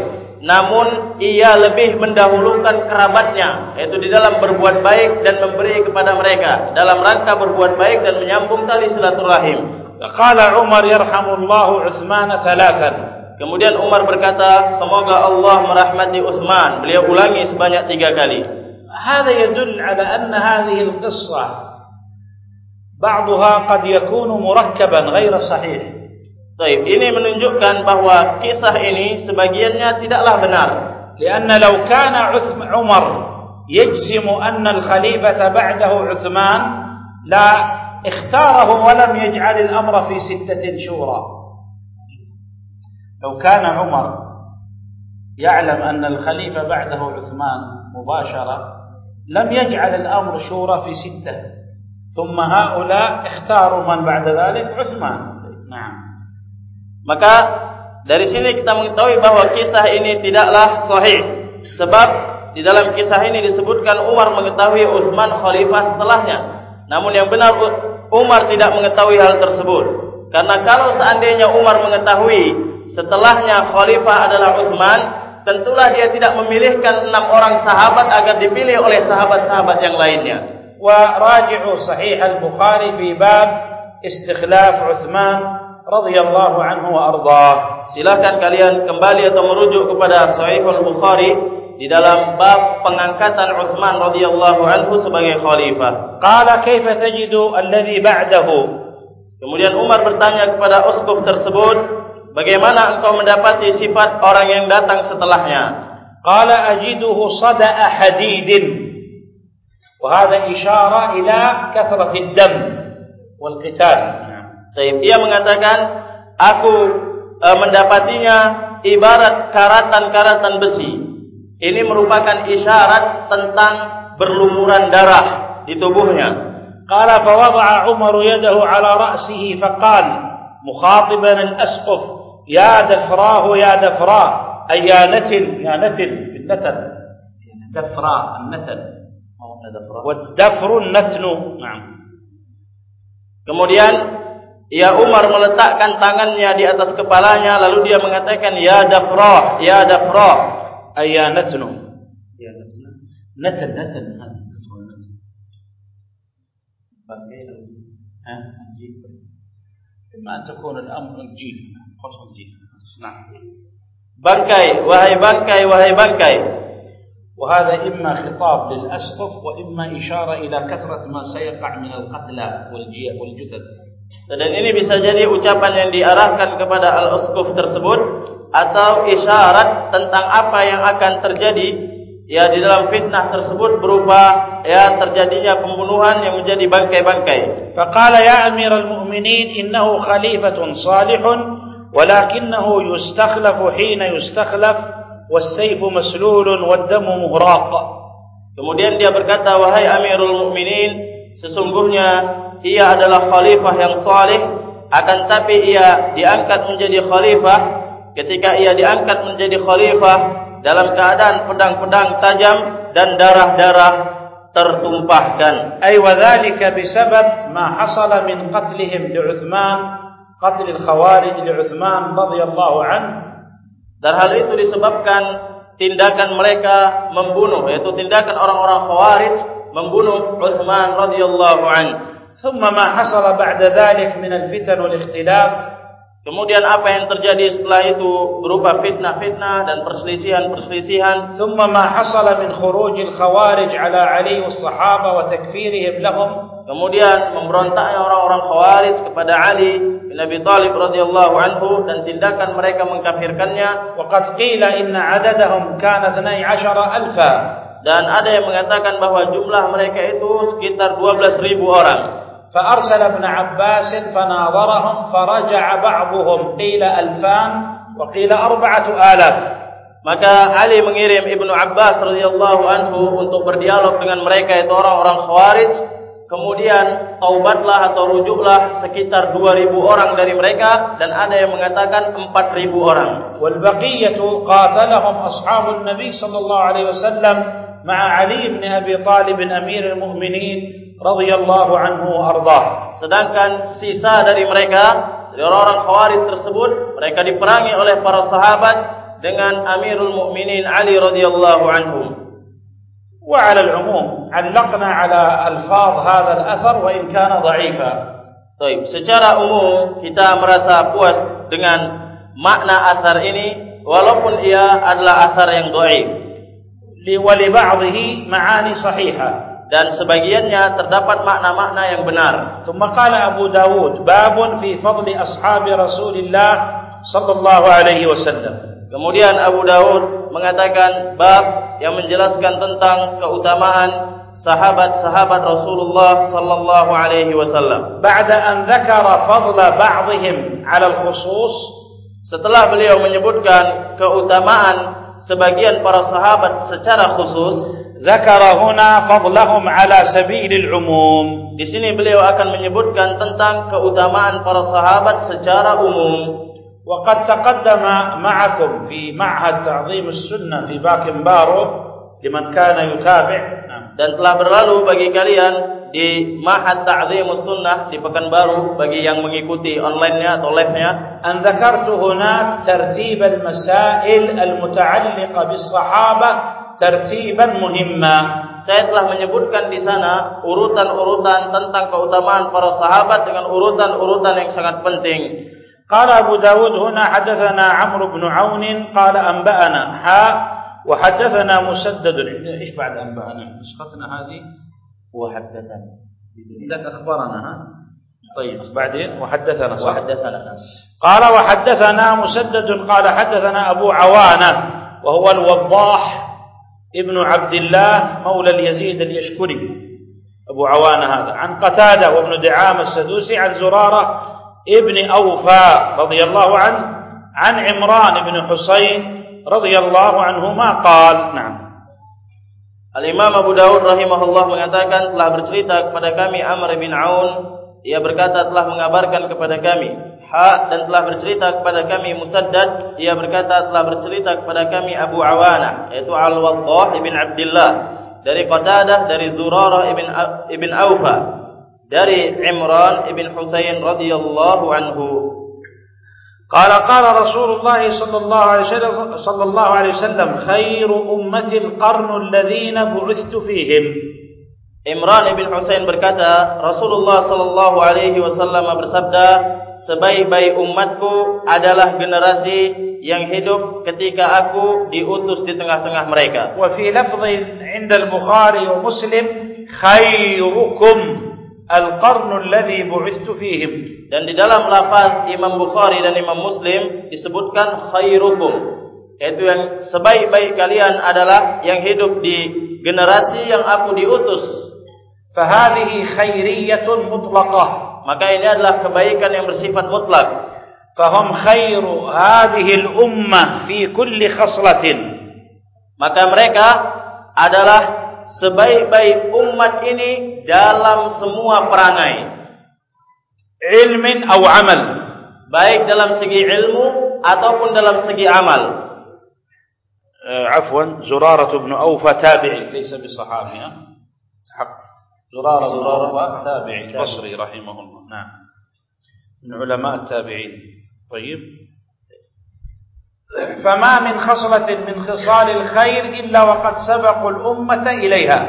namun ia lebih mendahulukan kerabatnya yaitu di dalam berbuat baik dan memberi kepada mereka dalam rangka berbuat baik dan menyambung tali silaturahim qala umar yarhamullahu utsman thalathan Kemudian Umar berkata, semoga Allah merahmati Uthman. Beliau ulangi sebanyak tiga kali. Hada yadul ala anna hadhihi al-qissah ba'daha qad yakunu murakkaban ghaira sahih. طيب ini menunjukkan bahwa kisah ini sebagiannya tidaklah benar. لأن لو كان عمر يجسم أن الخليفة بعده عثمان لا اختاره ولم يجعل الأمر في ستة شورى لو كان عمر يعلم أن الخليفة بعده عثمان مباشرة لم يجعل الأمر شورى في ستة ثم هؤلاء اختاروا من بعد ذلك عثمان نعم maka dari sini kita mengetahui bahwa kisah ini tidaklah sahih. Sebab di dalam kisah ini disebutkan Umar mengetahui Utsman khalifah setelahnya. Namun yang benar Umar tidak mengetahui hal tersebut. Karena kalau seandainya Umar mengetahui setelahnya khalifah adalah Uthman tentulah dia tidak memilihkan enam orang sahabat agar dipilih oleh sahabat-sahabat yang lainnya. Wa raji'u sahih al-Bukhari fi bab istikhlaf Uthman radhiyallahu anhu wa ardhah silakan kalian kembali atau merujuk kepada sahih al-Bukhari di dalam bab pengangkatan Uthman radhiyallahu anhu sebagai khalifah qala kaifa tajidu alladhi ba'dahu kemudian Umar bertanya kepada uskuf tersebut Bagaimana engkau mendapati sifat orang yang datang setelahnya? Qala ajiduhu sada'a hadidin وهذا إشارة إلى كثرة الدم والقتال Dia mengatakan, aku e, mendapatinya ibarat karatan-karatan besi. Ini merupakan isyarat tentang berlumuran darah di tubuhnya. Qala fa wada'a Umar yadahu ala ra'sihi fa qala mukhatiban al-asqaf ya dafrahu ya dafrah ayanat ayanat fitnatan dafrah annatan. Wa dafrah wa dafrun natnu na'am. Kemudian Ya Umar meletakkan tangannya di atas kepalanya lalu dia mengatakan ya dafrah ya dafrah ayanatnu ya natnu natan natan بقي ها الجيف ما تكون الأمر الجيف خص الجيف نعم bangkai wahai bangkai wahai bangkai وهذا إما خطاب للأسقف وإما إشارة إلى كثرة ما سيقع من القتلى والجثث dan ini bisa jadi ucapan yang diarahkan kepada al-uskuf tersebut atau isyarat tentang apa yang akan terjadi ya di dalam fitnah tersebut berupa ya terjadinya pembunuhan yang menjadi bangkai-bangkai. Faqala ya Amirul Mu'minin innahu khalifatun salihun walakinahu yustakhlafu hina yustakhlaf was-sayfu maslulun wad-damu muhraq. Kemudian dia berkata wahai Amirul Mu'minin sesungguhnya ia adalah khalifah yang salih akan tapi ia diangkat menjadi khalifah ketika ia diangkat menjadi khalifah dalam keadaan pedang-pedang tajam dan darah-darah tertumpahkan. Ay wa dhalika bisabab ma hasala min qatlihim li Uthman, qatl al-Khawarij li Uthman radhiyallahu anhu. Dan hal itu disebabkan tindakan mereka membunuh yaitu tindakan orang-orang Khawarij membunuh Uthman radhiyallahu anhu ثم ما حصل بعد ذلك من الفتن والاختلاف Kemudian apa yang terjadi setelah itu berupa fitnah-fitnah dan perselisihan-perselisihan. ثم ما حصل من خروج الخوارج على علي والصحابة وتكفيرهم لهم. Kemudian memberontaknya orang-orang Khawarij kepada Ali bin Abi Thalib radhiyallahu anhu dan tindakan mereka mengkafirkannya. وقد قيل إن عددهم كان 12,000. Dan ada yang mengatakan bahawa jumlah mereka itu sekitar 12.000 orang. فأرسل ابن عباس فناظرهم فرجع بعضهم قيل ألفان وقيل أربعة آلاف Maka Ali mengirim Ibnu Abbas radhiyallahu anhu untuk berdialog dengan mereka itu orang-orang Khawarij. Kemudian taubatlah atau rujuklah sekitar 2000 orang dari mereka dan ada yang mengatakan 4000 orang. Wal baqiyatu qatalahum ashabun Nabi sallallahu alaihi wasallam ma'a Ali bin Abi Talib amirul mu'minin radhiyallahu anhu arda. Sedangkan sisa dari mereka dari orang-orang Khawarij tersebut mereka diperangi oleh para sahabat dengan Amirul Mukminin Ali radhiyallahu anhu. Wa 'ala al-'umum 'allaqna 'ala alfaz hadha al-athar wa in kana dha'ifa. Baik, secara umum kita merasa puas dengan makna asar ini walaupun ia adalah asar yang dhaif. Li wa li ba'dhihi ma'ani sahihah dan sebagiannya terdapat makna-makna yang benar. Thumma qala Abu Dawud babun fi fadli ashabi Rasulillah sallallahu alaihi wasallam. Kemudian Abu Dawud mengatakan bab yang menjelaskan tentang keutamaan sahabat-sahabat Rasulullah sallallahu alaihi wasallam. Ba'da an dzakara fadla ba'dihim 'ala al-khusus setelah beliau menyebutkan keutamaan sebagian para sahabat secara khusus Zakara huna fadlahum ala sabilil umum. Di sini beliau akan menyebutkan tentang keutamaan para sahabat secara umum. Wa qad taqaddama ma'akum fi ma'had ta'zim as-sunnah fi Baqim Baro liman kana yutabi'. Dan telah berlalu bagi kalian di ma'had ta'zim as-sunnah di Pekanbaru bagi yang mengikuti online-nya atau live-nya. An dzakartu hunak tartib al-masail al-muta'alliqa bis-sahabah tertiban muhimma. Saya telah menyebutkan di sana urutan-urutan tentang keutamaan para sahabat dengan urutan-urutan yang sangat penting. Qala Abu Dawud huna hadatsana Amr bin Aun qala anba'ana ha wa hadatsana Musaddad إيش بعد انبانا نسختنا هذه وحدثنا عندك اخبارنا ها طيب بعدين وحدثنا صح وحدثنا قال وحدثنا مسدد قال حدثنا ابو عوانه وهو الوضاح ابن عبد الله مولى اليزيد اليشكري. أبو عوانة هذا. عن قتادة وابن دعام السدوسي عن زرارة ابن أوفى رضي الله عنه عن عمران بن حسين رضي الله عنهما قال نعم. Al-Imam Abu Dawud rahimahullah mengatakan telah bercerita kepada kami Amr bin Aun ia berkata telah mengabarkan kepada kami Ha dan telah bercerita kepada kami Musaddad ia berkata telah bercerita kepada kami Abu Awana yaitu Al-Waddah ibn Abdullah dari Qatadah dari Zurarah ibn ibn Aufa dari Imran ibn Husain radhiyallahu anhu قال قال رسول الله صلى الله عليه وسلم صلى الله عليه وسلم خير امتي القرن الذين بعثت فيهم Imran bin Husain berkata Rasulullah sallallahu alaihi wasallam bersabda sebaik-baik umatku adalah generasi yang hidup ketika aku diutus di tengah-tengah mereka. Wa fi lafdhin 'inda al-Bukhari wa Muslim khairukum al-qarn alladhi bu'ithtu fihim. Dan di dalam lafaz Imam Bukhari dan Imam Muslim disebutkan khairukum yaitu yang sebaik-baik kalian adalah yang hidup di generasi yang aku diutus fahadhihi khairiyatun mutlaqah. Maka ini adalah kebaikan yang bersifat mutlak. Fahum khairu hadhihi al-ummah fi kulli khaslatin. Maka mereka adalah sebaik-baik umat ini dalam semua perangai. Ilmin atau amal. Baik dalam segi ilmu ataupun dalam segi amal. Uh, afwan zurarah bin awfa tabi'i laysa bi sahabi ha haq زرارة زرارة تابعي البصري رحمه الله. نعم. من علماء التابعين. طيب. فما من خصلة من خصال الخير إلا وقد سبق الأمة إليها.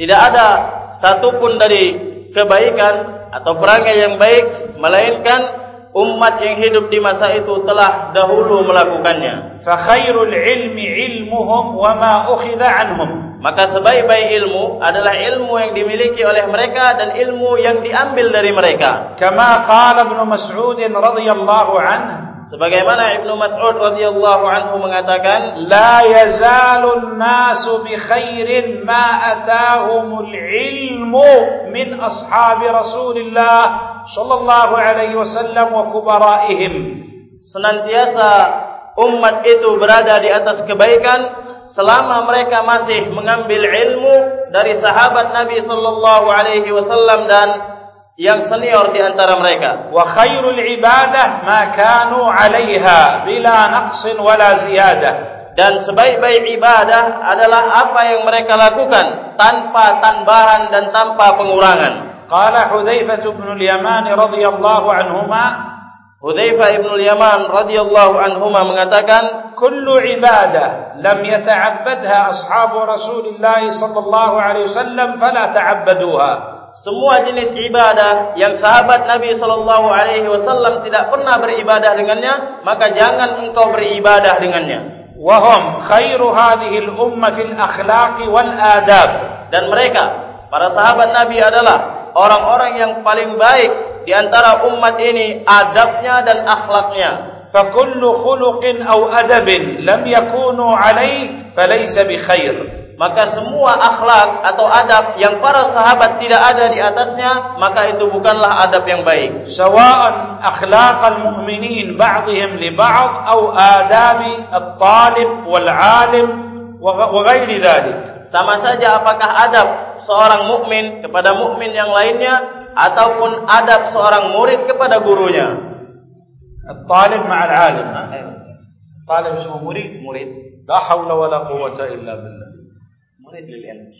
إذا أدى satu pun dari kebaikan atau perangai yang baik melainkan umat yang hidup di masa itu telah dahulu melakukannya. Fa khairul ilmi ilmuhum wa ma ukhidha anhum. Maka sebaik-baik ilmu adalah ilmu yang dimiliki oleh mereka dan ilmu yang diambil dari mereka. Kama qala ibn mas'ud radhiyallahu anhu sebagaimana Ibnu Mas'ud radhiyallahu anhu mengatakan la yazalun nasu bi khairin ma atahumul ilmu min ashabi Rasulillah sallallahu alaihi wasallam wa kubaraihim. Senantiasa umat itu berada di atas kebaikan selama mereka masih mengambil ilmu dari sahabat Nabi sallallahu alaihi wasallam dan yang senior di antara mereka. Wa khairul ibadah ma kanu 'alaiha bila naqsin wala ziyadah. Dan sebaik-baik ibadah adalah apa yang mereka lakukan tanpa tambahan dan tanpa pengurangan. Qala Hudzaifah bin al-Yaman radhiyallahu anhuma Hudzaifah bin al-Yaman radhiyallahu anhuma mengatakan kullu ibadah lam yata'abbadha ashabu Rasulillah sallallahu alaihi wasallam fala ta'abbaduha semua jenis ibadah yang sahabat Nabi sallallahu alaihi wasallam tidak pernah beribadah dengannya, maka jangan engkau beribadah dengannya. Wa hum khairu hadhihi al-ummah fil akhlaq wal adab. Dan mereka, para sahabat Nabi adalah orang-orang yang paling baik di antara umat ini adabnya dan akhlaknya. Fa kullu khuluqin aw adabin lam yakunu alayhi falaysa bi khair maka semua akhlak atau adab yang para sahabat tidak ada di atasnya maka itu bukanlah adab yang baik. Sawa'an akhlaq al-mu'minin ba'dihim li ba'd aw adab at-talib wal-'alim wa ghairi dhalik. Sama saja apakah adab seorang mukmin kepada mukmin yang lainnya ataupun adab seorang murid kepada gurunya. At-talib ma'al 'alim. Talib ismu murid murid. La hawla wala quwwata illa billah مريد للعلم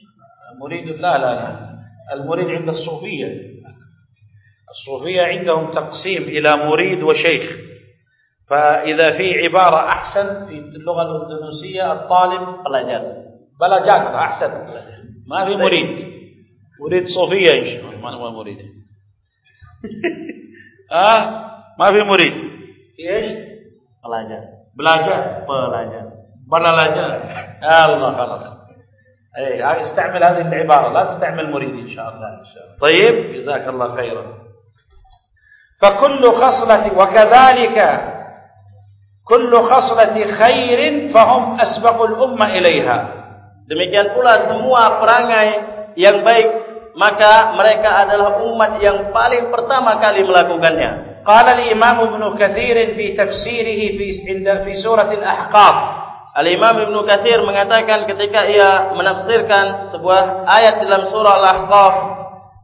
مريد لا لا لا. المريد عند الصوفية. الصوفية عندهم تقسيم إلى مريد وشيخ. فإذا في عبارة أحسن في اللغة الأندونيسية الطالب بلاجات بلاجات أحسن. ما في مريد. مريد صوفية إيش ما هو مريد؟ آه ما في مريد. إيش؟ بلاجات بلاجات بلاجات بلاجات الله خلاص. أي استعمل هذه العبارة. لا تستعمل مريد إن شاء الله إن شاء الله. طيب. جزاك الله خيرا. فكل خصلة وكذلك كل خصلة خير فهم أسبق الأمة إليها. Demikian pula semua perangai yang baik maka mereka adalah umat yang paling pertama kali melakukannya. قال الإمام ابن كثير في تفسيره في في سورة الأحقاف. Al-Imam Ibn Katsir mengatakan ketika ia menafsirkan sebuah ayat dalam surah Al-Ahqaf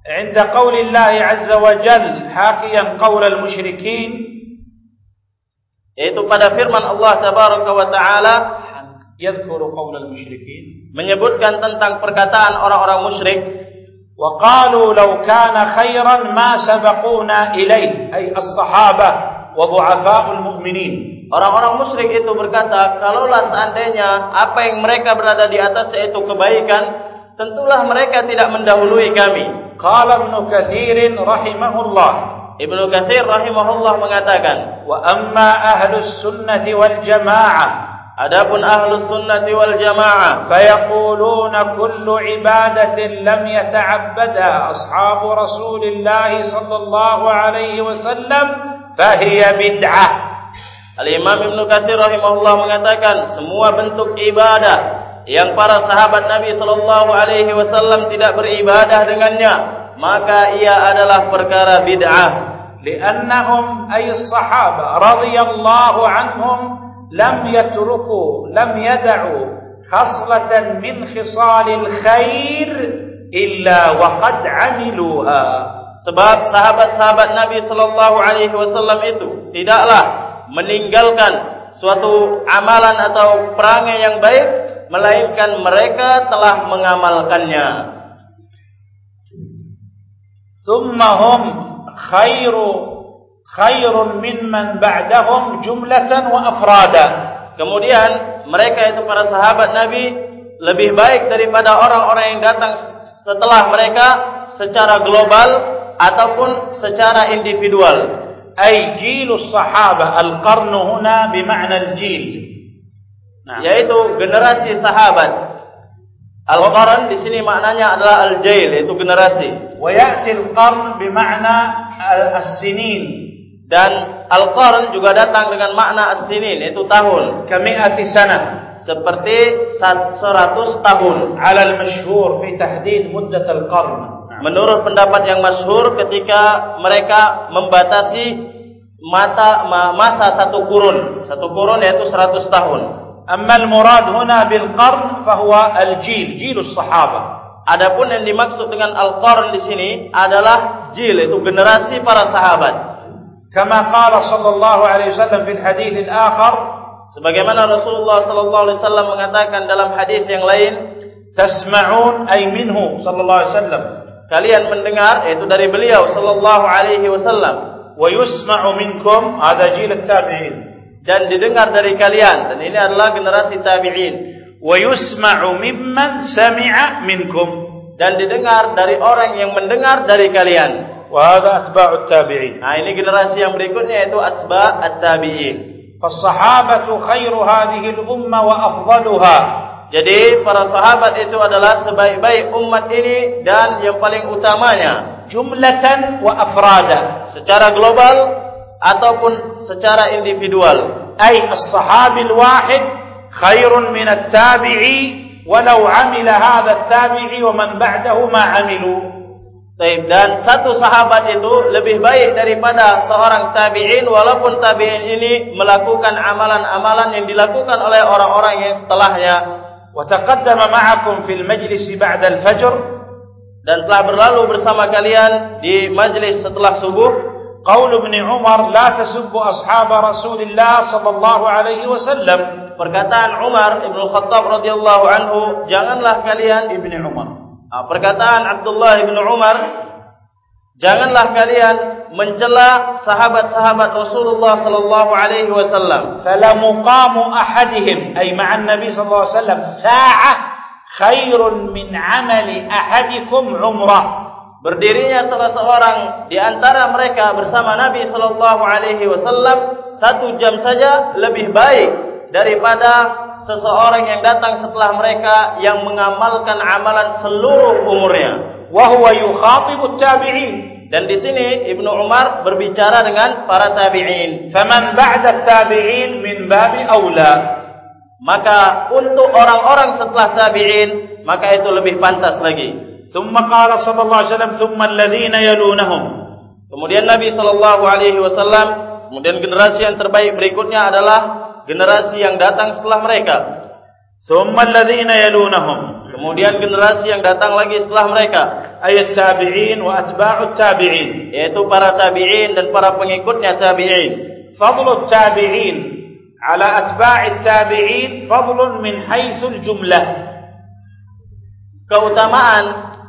عند قول الله عز وجل حاكيا قول المشركين yaitu pada firman Allah tabaraka wa taala يذكر قول المشركين menyebutkan tentang perkataan orang-orang musyrik وقالوا لو كان خيرا ما سبقونا إليه أي الصحابة وضعفاء المؤمنين Orang-orang musyrik itu berkata, kalaulah seandainya apa yang mereka berada di atasnya itu kebaikan, tentulah mereka tidak mendahului kami. Qala Ibn Kathir rahimahullah. Ibn Kathir rahimahullah mengatakan, Wa amma ahlus sunnati wal jama'ah Adapun ahlus sunnati wal jamaah fayaquluna kullu ibadatin lam yata'abbada ashabu Rasulillah sallallahu alaihi wasallam fahiya bid'ah. Al-Imam Ibn Qasir rahimahullah mengatakan semua bentuk ibadah yang para sahabat Nabi sallallahu alaihi wasallam tidak beribadah dengannya maka ia adalah perkara bid'ah. Li'annahum ay sahaba radhiyallahu anhum lam yatruku lam yad'u khaslatan min khisalil khair illa wa qad 'amiluha. Sebab sahabat-sahabat Nabi sallallahu alaihi wasallam itu tidaklah meninggalkan suatu amalan atau perangai yang baik melainkan mereka telah mengamalkannya thummahum khairu khairun mimman ba'dahum jumlatan wa afrada. Kemudian mereka itu para sahabat Nabi lebih baik daripada orang-orang yang datang setelah mereka secara global ataupun secara individual. Ay jilus sahabah al-qarnu huna bima'na al-jil. Nah. Yaitu generasi sahabat. Al-qarn di sini maknanya adalah al-jail yaitu generasi. Wa ya'ti al-qarn bima'na as-sinin dan al-qarn juga datang dengan makna as-sinin yaitu tahun kami'ati sana seperti 100 tahun ala al-mashhur fi tahdid muddat al-qarn menurut pendapat yang masyhur ketika mereka membatasi mata masa satu kurun. Satu kurun yaitu 100 tahun. Amma al-murad huna bil qarn fa huwa al-jil jilus Sahaba. adapun yang dimaksud dengan al-qarn di sini adalah jil itu generasi para sahabat. Kama qala sallallahu alaihi wasallam fi hadits al-akhar sebagaimana Rasulullah sallallahu alaihi wasallam mengatakan dalam hadis yang lain tasma'un ay minhu sallallahu alaihi wasallam kalian mendengar yaitu dari beliau sallallahu alaihi wasallam wa yusma'u minkum hadha jil at-tabi'in dan didengar dari kalian dan ini adalah generasi tabi'in wa yusma'u mimman sami'a minkum dan didengar dari orang yang mendengar dari kalian وهذا أتباع التابعين Nah ini generasi yang berikutnya yaitu atba' at-tabi'in. فالصحابة خير هذه الأمة وأفضلها. Jadi para sahabat itu adalah sebaik-baik umat ini dan yang paling utamanya jumlatan wa afrada secara global ataupun secara individual. Ay as-sahabi al-wahid khairun min at-tabi'i walau 'amila hadha at-tabi'i wa man ba'dahu ma 'amilu. Taib dan satu sahabat itu lebih baik daripada seorang tabi'in walaupun tabi'in ini melakukan amalan-amalan yang dilakukan oleh orang-orang yang setelahnya. Taqaddama ma'akum fil majlis ba'da al-fajr dan telah berlalu bersama kalian di majlis setelah subuh. Qaul Ibnu Umar la tasubbu ashab Rasulillah sallallahu alaihi wasallam. Perkataan Umar Ibnu Khattab radhiyallahu anhu janganlah kalian Ibnu Umar. Ah, perkataan Abdullah bin Umar janganlah kalian mencela sahabat-sahabat Rasulullah sallallahu alaihi wasallam fala muqamu ahadihim ay ma'an nabi sallallahu alaihi wasallam sa'ah khairun min amali ahadikum umrah berdirinya salah seorang di antara mereka bersama Nabi sallallahu alaihi wasallam satu jam saja lebih baik daripada seseorang yang datang setelah mereka yang mengamalkan amalan seluruh umurnya. Wa huwa yukhatibu tabi'in. Dan di sini Ibnu Umar berbicara dengan para tabi'in. Faman ba'da tabi'in min babi aula. Maka untuk orang-orang setelah tabi'in, maka itu lebih pantas lagi. Thumma qala sallallahu alaihi wasallam, thumma alladhina yalunhum." Kemudian Nabi sallallahu alaihi wasallam, kemudian generasi yang terbaik berikutnya adalah generasi yang datang setelah mereka. Thumma alladhina yalunhum. Kemudian generasi yang datang lagi setelah mereka ayat tabi'in wa atba'ut tabi'in. Yaitu para tabi'in dan para pengikutnya tabi'in. Fadlu tabi'in ala atba'it tabi'in fadlun min haitsul jumlah. Keutamaan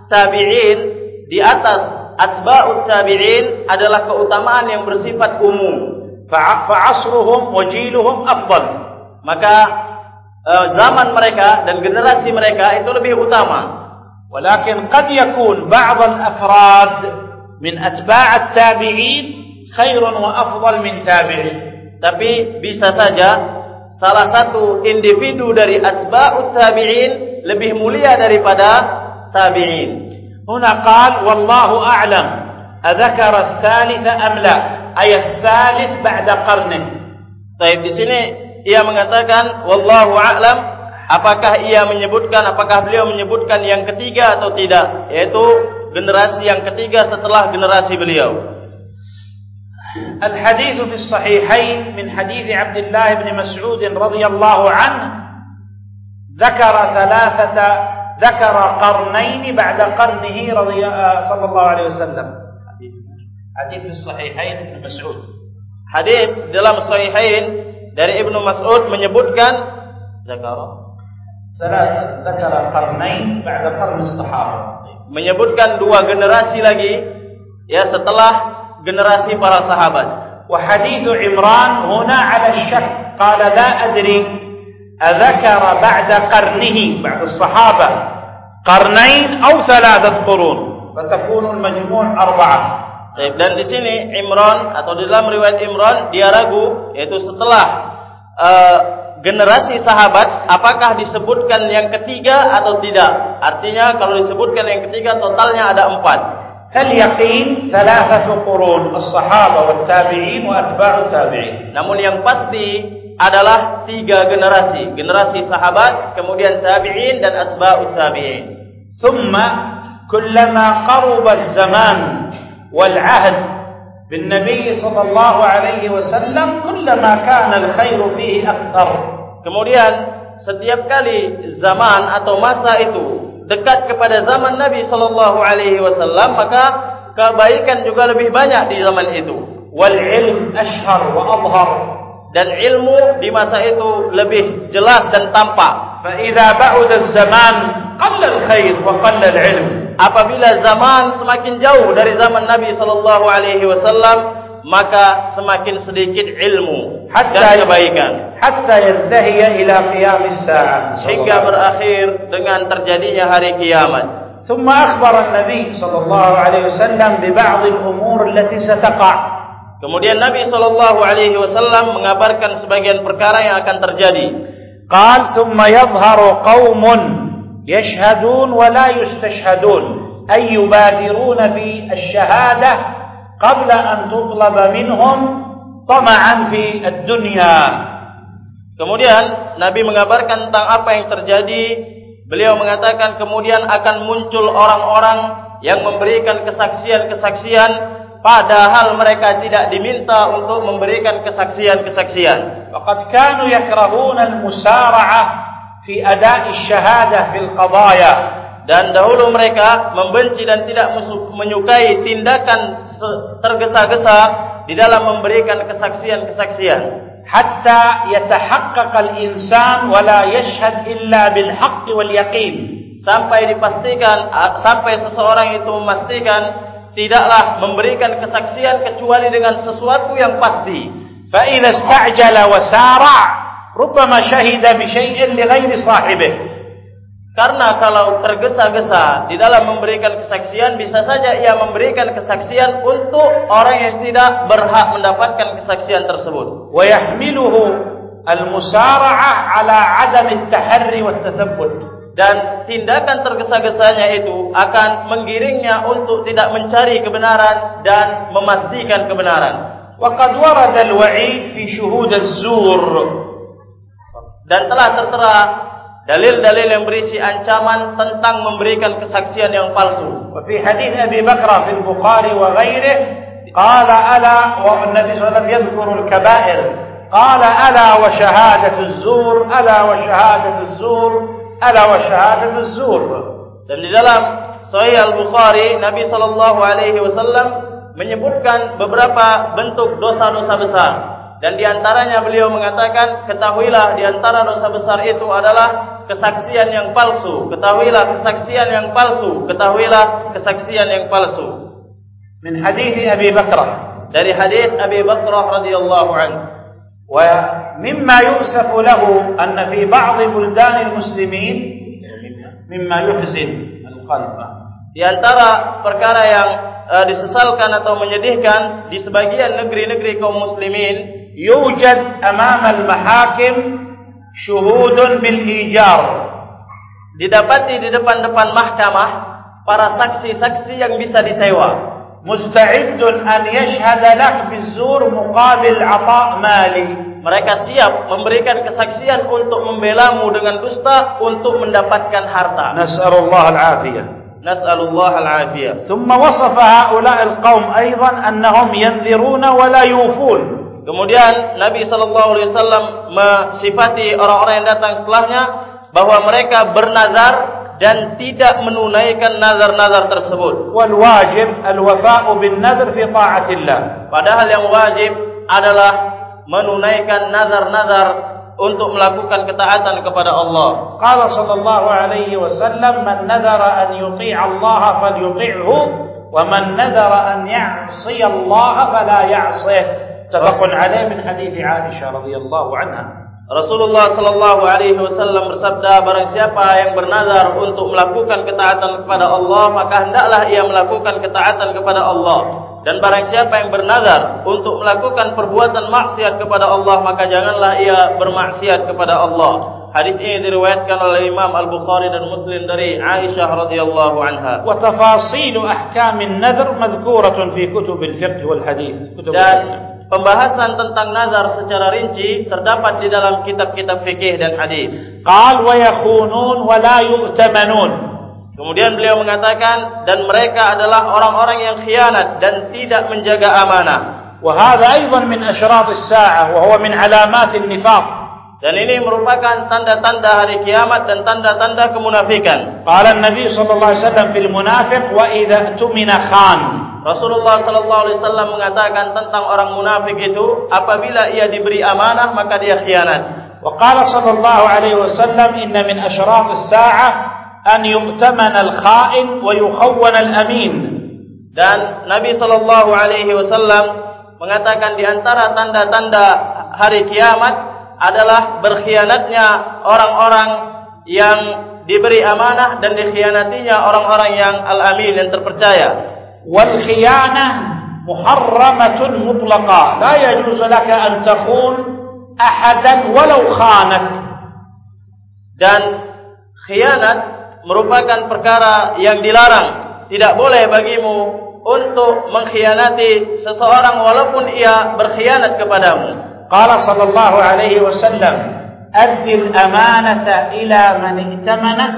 tabi'in di atas atba'ut tabi'in adalah keutamaan yang bersifat umum. Fa'asruhum wa jiluhum afdal. Maka uh, zaman mereka dan generasi mereka itu lebih utama ولكن قد يكون بعض الأفراد من أتباع التابعين خير وأفضل من تابعين tapi bisa saja salah satu individu dari atba'ut tabi'in lebih mulia daripada tabi'in هنا قال والله أعلم أذكر الثالث أم لا أي الثالث بعد قرنه طيب di sini ia mengatakan wallahu a'lam apakah ia menyebutkan apakah beliau menyebutkan yang ketiga atau tidak yaitu generasi yang ketiga setelah generasi beliau الحديث في الصحيحين من حديث عبد الله بن مسعود رضي الله عنه ذكر ثلاثة ذكر قرنين بعد قرنه رضي صلى الله عليه وسلم حديث في الصحيحين ابن مسعود حديث dalam sahihain dari Ibnu Mas'ud menyebutkan zakara Salah Zakara Qarnain Ba'da Qarni Sahabat. Menyebutkan dua generasi lagi Ya setelah Generasi para sahabat. Wahadidu Imran Huna ala syak Qala la adri adzakara ba'da qarnihi Ba'da sahabat. Qarnain aw thalathat qurun. Fatakunul majmur arba'ah dan di sini Imran atau di dalam riwayat Imran dia ragu yaitu setelah uh, generasi sahabat apakah disebutkan yang ketiga atau tidak? Artinya kalau disebutkan yang ketiga totalnya ada empat. Hal yaqin thalathatu qurun as-sahaba wat tabi'in wa atba'u tabi'in. Namun yang pasti adalah tiga generasi. Generasi sahabat kemudian tabi'in dan atba'u tabi'in. Thumma kullama qaraba az-zaman wal 'ahd بالنبي صلى الله عليه وسلم كلما كان الخير فيه أكثر Kemudian setiap kali zaman atau masa itu dekat kepada zaman Nabi sallallahu alaihi wasallam maka kebaikan juga lebih banyak di zaman itu. Wal ilm ashhar wa adhhar dan ilmu di masa itu lebih jelas dan tampak. Fa idza ba'da az-zaman qalla al-khair wa qalla al-ilm. Apabila zaman semakin jauh dari zaman Nabi sallallahu alaihi wasallam maka semakin sedikit ilmu dan kebaikan hatta yantahi ila qiyam as-sa'ah hingga berakhir dengan terjadinya hari kiamat ثم أخبر النبي صلى الله عليه وسلم ببعض الأمور التي ستقع kemudian Nabi sallallahu alaihi wasallam mengabarkan sebagian perkara yang akan terjadi قال ثم يظهر قوم يشهدون ولا يستشهدون أي يبادرون بالشهادة قبل أن تطلب منهم طمعا في الدنيا Kemudian Nabi mengabarkan tentang apa yang terjadi. Beliau mengatakan kemudian akan muncul orang-orang yang memberikan kesaksian-kesaksian padahal mereka tidak diminta untuk memberikan kesaksian-kesaksian. Waqad kanu yakrahuna al-musara'ah fi ada'i asy-syahadah fil qadaya. Dan dahulu mereka membenci dan tidak menyukai tindakan tergesa-gesa di dalam memberikan kesaksian-kesaksian. Hatta yatahaqqaq al-insan wa la yashhad illa bil haqq wal yaqin. Sampai dipastikan sampai seseorang itu memastikan tidaklah memberikan kesaksian kecuali dengan sesuatu yang pasti. Fa idza istajala wa sara rubbama shahida bi shay'in li ghairi sahibihi karena kalau tergesa-gesa di dalam memberikan kesaksian bisa saja ia memberikan kesaksian untuk orang yang tidak berhak mendapatkan kesaksian tersebut. Wa yahmiluhu al-musara'ah 'ala 'adam at-tahri wa at-tathabbut. Dan tindakan tergesa-gesanya itu akan menggiringnya untuk tidak mencari kebenaran dan memastikan kebenaran. Wa qad warada al-wa'id fi shuhud az-zur dan telah tertera dalil-dalil yang berisi ancaman tentang memberikan kesaksian yang palsu. Di hadis Abu Bakar di Bukhari dan lainnya, "Kata Allah, dan Nabi SAW menyebutkan kebair. Kata Allah, dan syahadat Zul, Allah, dan syahadat Zul, Allah, dan syahadat Zul. Dan di dalam Sahih Al Bukhari, Nabi Sallallahu Alaihi Wasallam menyebutkan beberapa bentuk dosa-dosa besar dan di antaranya beliau mengatakan ketahuilah di antara dosa besar itu adalah kesaksian yang palsu. Ketahuilah kesaksian yang palsu. Ketahuilah kesaksian yang palsu. Min hadis Abi Bakrah. Dari hadis Abi Bakrah radhiyallahu anhu. Wa mimma yusaf lahu anna fi ba'd buldan muslimin mimma yuhzin al-qalb. Di antara perkara yang uh, disesalkan atau menyedihkan di sebagian negeri-negeri kaum muslimin amam al-mahakim syuhudun bil ijar didapati di depan-depan mahkamah para saksi-saksi yang bisa disewa musta'iddun an yashhada lak bizur muqabil 'ata' mali mereka siap memberikan kesaksian untuk membelamu dengan dusta untuk mendapatkan harta. Nas'alullah al-afiyah. Nas'alullah al-afiyah. Thumma wasafa ha'ula al-qawm aydan annahum yanziruna wa la yufun. Kemudian Nabi sallallahu alaihi wasallam mensifati orang-orang yang datang setelahnya bahwa mereka bernazar dan tidak menunaikan nazar-nazar tersebut. Wal wajib al-wafa'u bin nadhr fi ta'atillah. Padahal yang wajib adalah menunaikan nazar-nazar untuk melakukan ketaatan kepada Allah. Qala sallallahu alaihi wasallam man nadhara an yuti'a Allah falyuti'hu wa man nadhara an ya'si Allah fala ya'sih. Tafaqun alaihi min hadis Aisyah radhiyallahu anha. Rasulullah sallallahu alaihi wasallam bersabda barang siapa yang bernazar untuk melakukan ketaatan kepada Allah maka hendaklah ia melakukan ketaatan kepada Allah dan barang siapa yang bernazar untuk melakukan perbuatan maksiat kepada Allah maka janganlah ia bermaksiat kepada Allah. Hadis ini diriwayatkan oleh Imam Al-Bukhari dan Muslim dari Aisyah radhiyallahu anha. Wa tafasilu ahkam an-nadhr madhkuratun fi kutub al-fiqh wal hadis. Dan pembahasan tentang nazar secara rinci terdapat di dalam kitab-kitab fikih dan hadis. Qal wa yakhunun wa la yu'tamanun. Kemudian beliau mengatakan dan mereka adalah orang-orang yang khianat dan tidak menjaga amanah. Wa hadha aidan min ashrat as-sa'ah wa huwa min alamat an-nifaq. Dan ini merupakan tanda-tanda hari kiamat dan tanda-tanda kemunafikan. Qala an-nabi sallallahu alaihi wasallam fil munafiq wa idza tumina khan. Rasulullah sallallahu alaihi wasallam mengatakan tentang orang munafik itu apabila ia diberi amanah maka dia khianat. Wa qala sallallahu alaihi wasallam inna min ashrat as-sa'ah an yu'tamana al-kha'in wa yukhawwana al-amin. Dan Nabi sallallahu alaihi wasallam mengatakan di antara tanda-tanda hari kiamat adalah berkhianatnya orang-orang yang diberi amanah dan dikhianatinya orang-orang yang al-amin yang terpercaya. Wal khiyanah muharramatun mutlaqa. La yajuz laka an takhun ahadan walau khanak. Dan khianat merupakan perkara yang dilarang. Tidak boleh bagimu untuk mengkhianati seseorang walaupun ia berkhianat kepadamu. Qala sallallahu alaihi wasallam, "Addi al-amanata ila man i'tamanak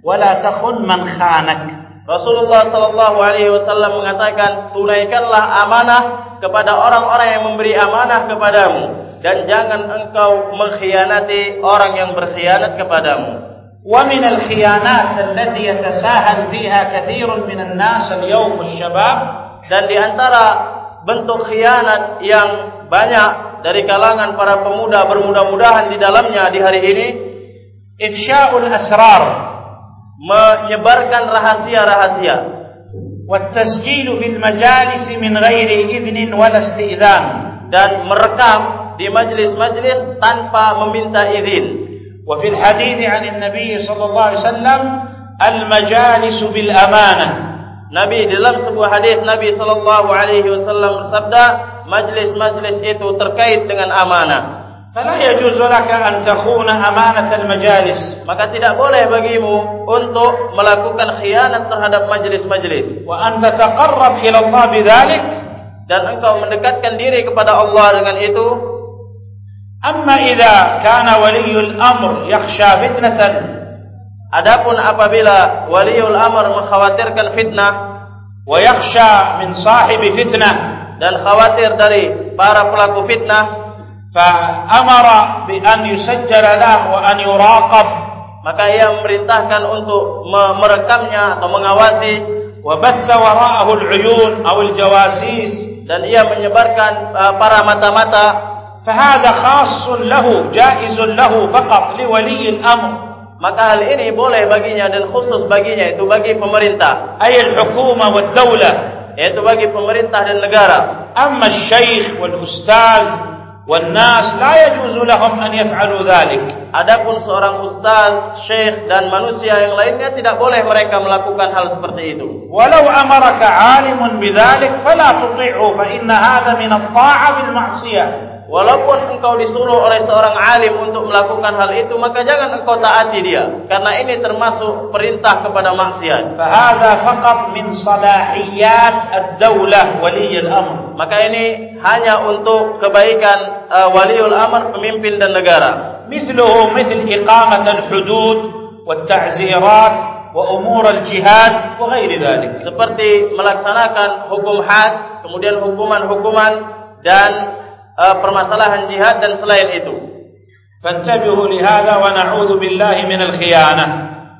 wa la takhun man khanak." Rasulullah sallallahu alaihi wasallam mengatakan, "Tunaikanlah amanah kepada orang-orang yang memberi amanah kepadamu dan jangan engkau mengkhianati orang yang berkhianat kepadamu." ومن الخيانات التي يتساهل فيها كثير من الناس اليوم الشباب dan di antara bentuk khianat yang banyak dari kalangan para pemuda bermudah-mudahan di dalamnya di hari ini ifsyaul asrar menyebarkan rahasia-rahasia. Wa tasjilu fil majalis min ghairi idzin wala isti'dzan dan merekam di majlis-majlis tanpa meminta izin. Wa fil hadits 'an an-nabi sallallahu alaihi wasallam al majalis bil amanah. Nabi dalam sebuah hadis nabi sallallahu alaihi wasallam bersabda majlis-majlis itu terkait dengan amanah. Fala yajuzulaka an takhuna amanat al-majalis. Maka tidak boleh bagimu untuk melakukan khianat terhadap majlis-majlis. Wa anta taqarrab ila Allah bidzalik dan engkau mendekatkan diri kepada Allah dengan itu. Amma idza kana waliyul amr yakhsha fitnatan. Adapun apabila waliul amr mengkhawatirkan fitnah wa yakhsha min sahibi fitnah dan khawatir dari para pelaku fitnah fa amara bi an yusajjala lahu wa an yuraqab. Maka ia memerintahkan untuk merekamnya atau mengawasi wa bassa wara'ahu al'uyun aw aljawasis dan ia menyebarkan e, para mata-mata fa hadha khassun lahu jaizun lahu faqat li waliyil amr. Maka hal ini boleh baginya dan khusus baginya itu bagi pemerintah. Ayul hukuma wad daulah yaitu bagi pemerintah dan negara أما الشيخ والأستاذ والناس لا يجوز لهم أن يفعلوا ذلك adapun seorang ustaz, syekh dan manusia yang lainnya tidak boleh mereka melakukan hal seperti itu ولو أمرك عالم بذلك فلا تطيعه فإن هذا من الطاعة بالمعصية Walaupun engkau disuruh oleh seorang alim untuk melakukan hal itu, maka jangan engkau taati dia, karena ini termasuk perintah kepada maksiat. Fahada fakat min salahiyat ad-daulah waliyul amr. Maka ini hanya untuk kebaikan uh, waliul amr, pemimpin dan negara. Misluhu misl iqamat al-hudud wa ta'zirat wa umur al-jihad wa ghairi dhalik. Seperti melaksanakan hukum had, kemudian hukuman-hukuman dan uh, permasalahan jihad dan selain itu. Fattabihu li hadza wa na'udzu billahi min al-khiyanah.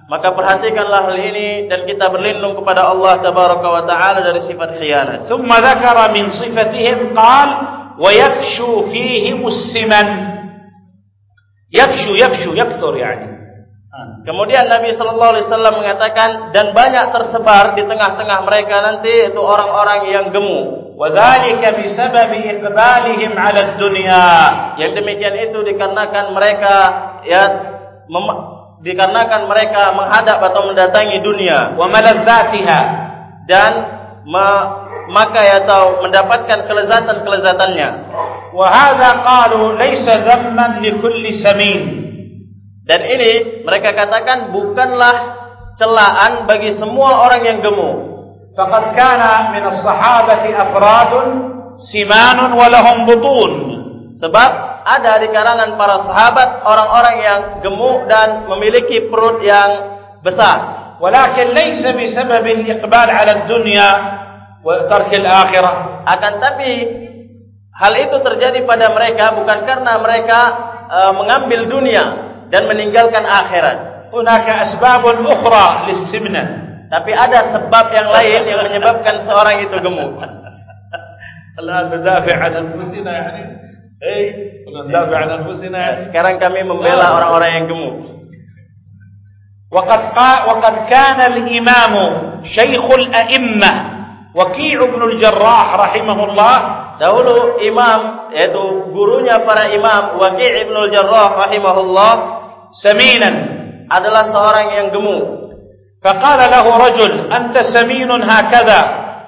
Maka perhatikanlah hal ini dan kita berlindung kepada Allah tabaraka wa taala dari sifat khianat. Tsumma dzakara min sifatihim qal wa yakshu fihim as-siman. Yakshu yakshu yakthur yani. Hmm. Kemudian Nabi sallallahu alaihi wasallam mengatakan dan banyak tersebar di tengah-tengah mereka nanti itu orang-orang yang gemuk. وذلك بسبب إقبالهم على الدنيا Yang demikian itu dikarenakan mereka ya mem- dikarenakan mereka menghadap atau mendatangi dunia وملذاتها dan memakai atau mendapatkan kelezatan-kelezatannya. وهذا قالوا ليس ذما لكل سمين Dan ini mereka katakan bukanlah celaan bagi semua orang yang gemuk. فقد كان من الصحابة أفراد سمان ولهم بطون Sebab ada di kalangan para sahabat orang-orang yang gemuk dan memiliki perut yang besar. ولكن ليس بسبب الإقبال على الدنيا وترك الآخرة Akan tapi hal itu terjadi pada mereka bukan karena mereka uh, mengambil dunia dan meninggalkan akhirat. هناك أسباب أخرى للسمنة tapi ada sebab yang lain yang menyebabkan seorang itu gemuk. Allah berdafi' ala fusina yani Hey, eh, berdafi' ala fusina. Ya. Sekarang kami membela orang-orang yang gemuk. Waqad qa waqad kana al-imam Syekh al-a'immah Waqi' bin al-Jarrah rahimahullah dahulu imam yaitu gurunya para imam Waqi' bin al-Jarrah rahimahullah seminan adalah seorang yang gemuk فقال له رجل أنت سمين هكذا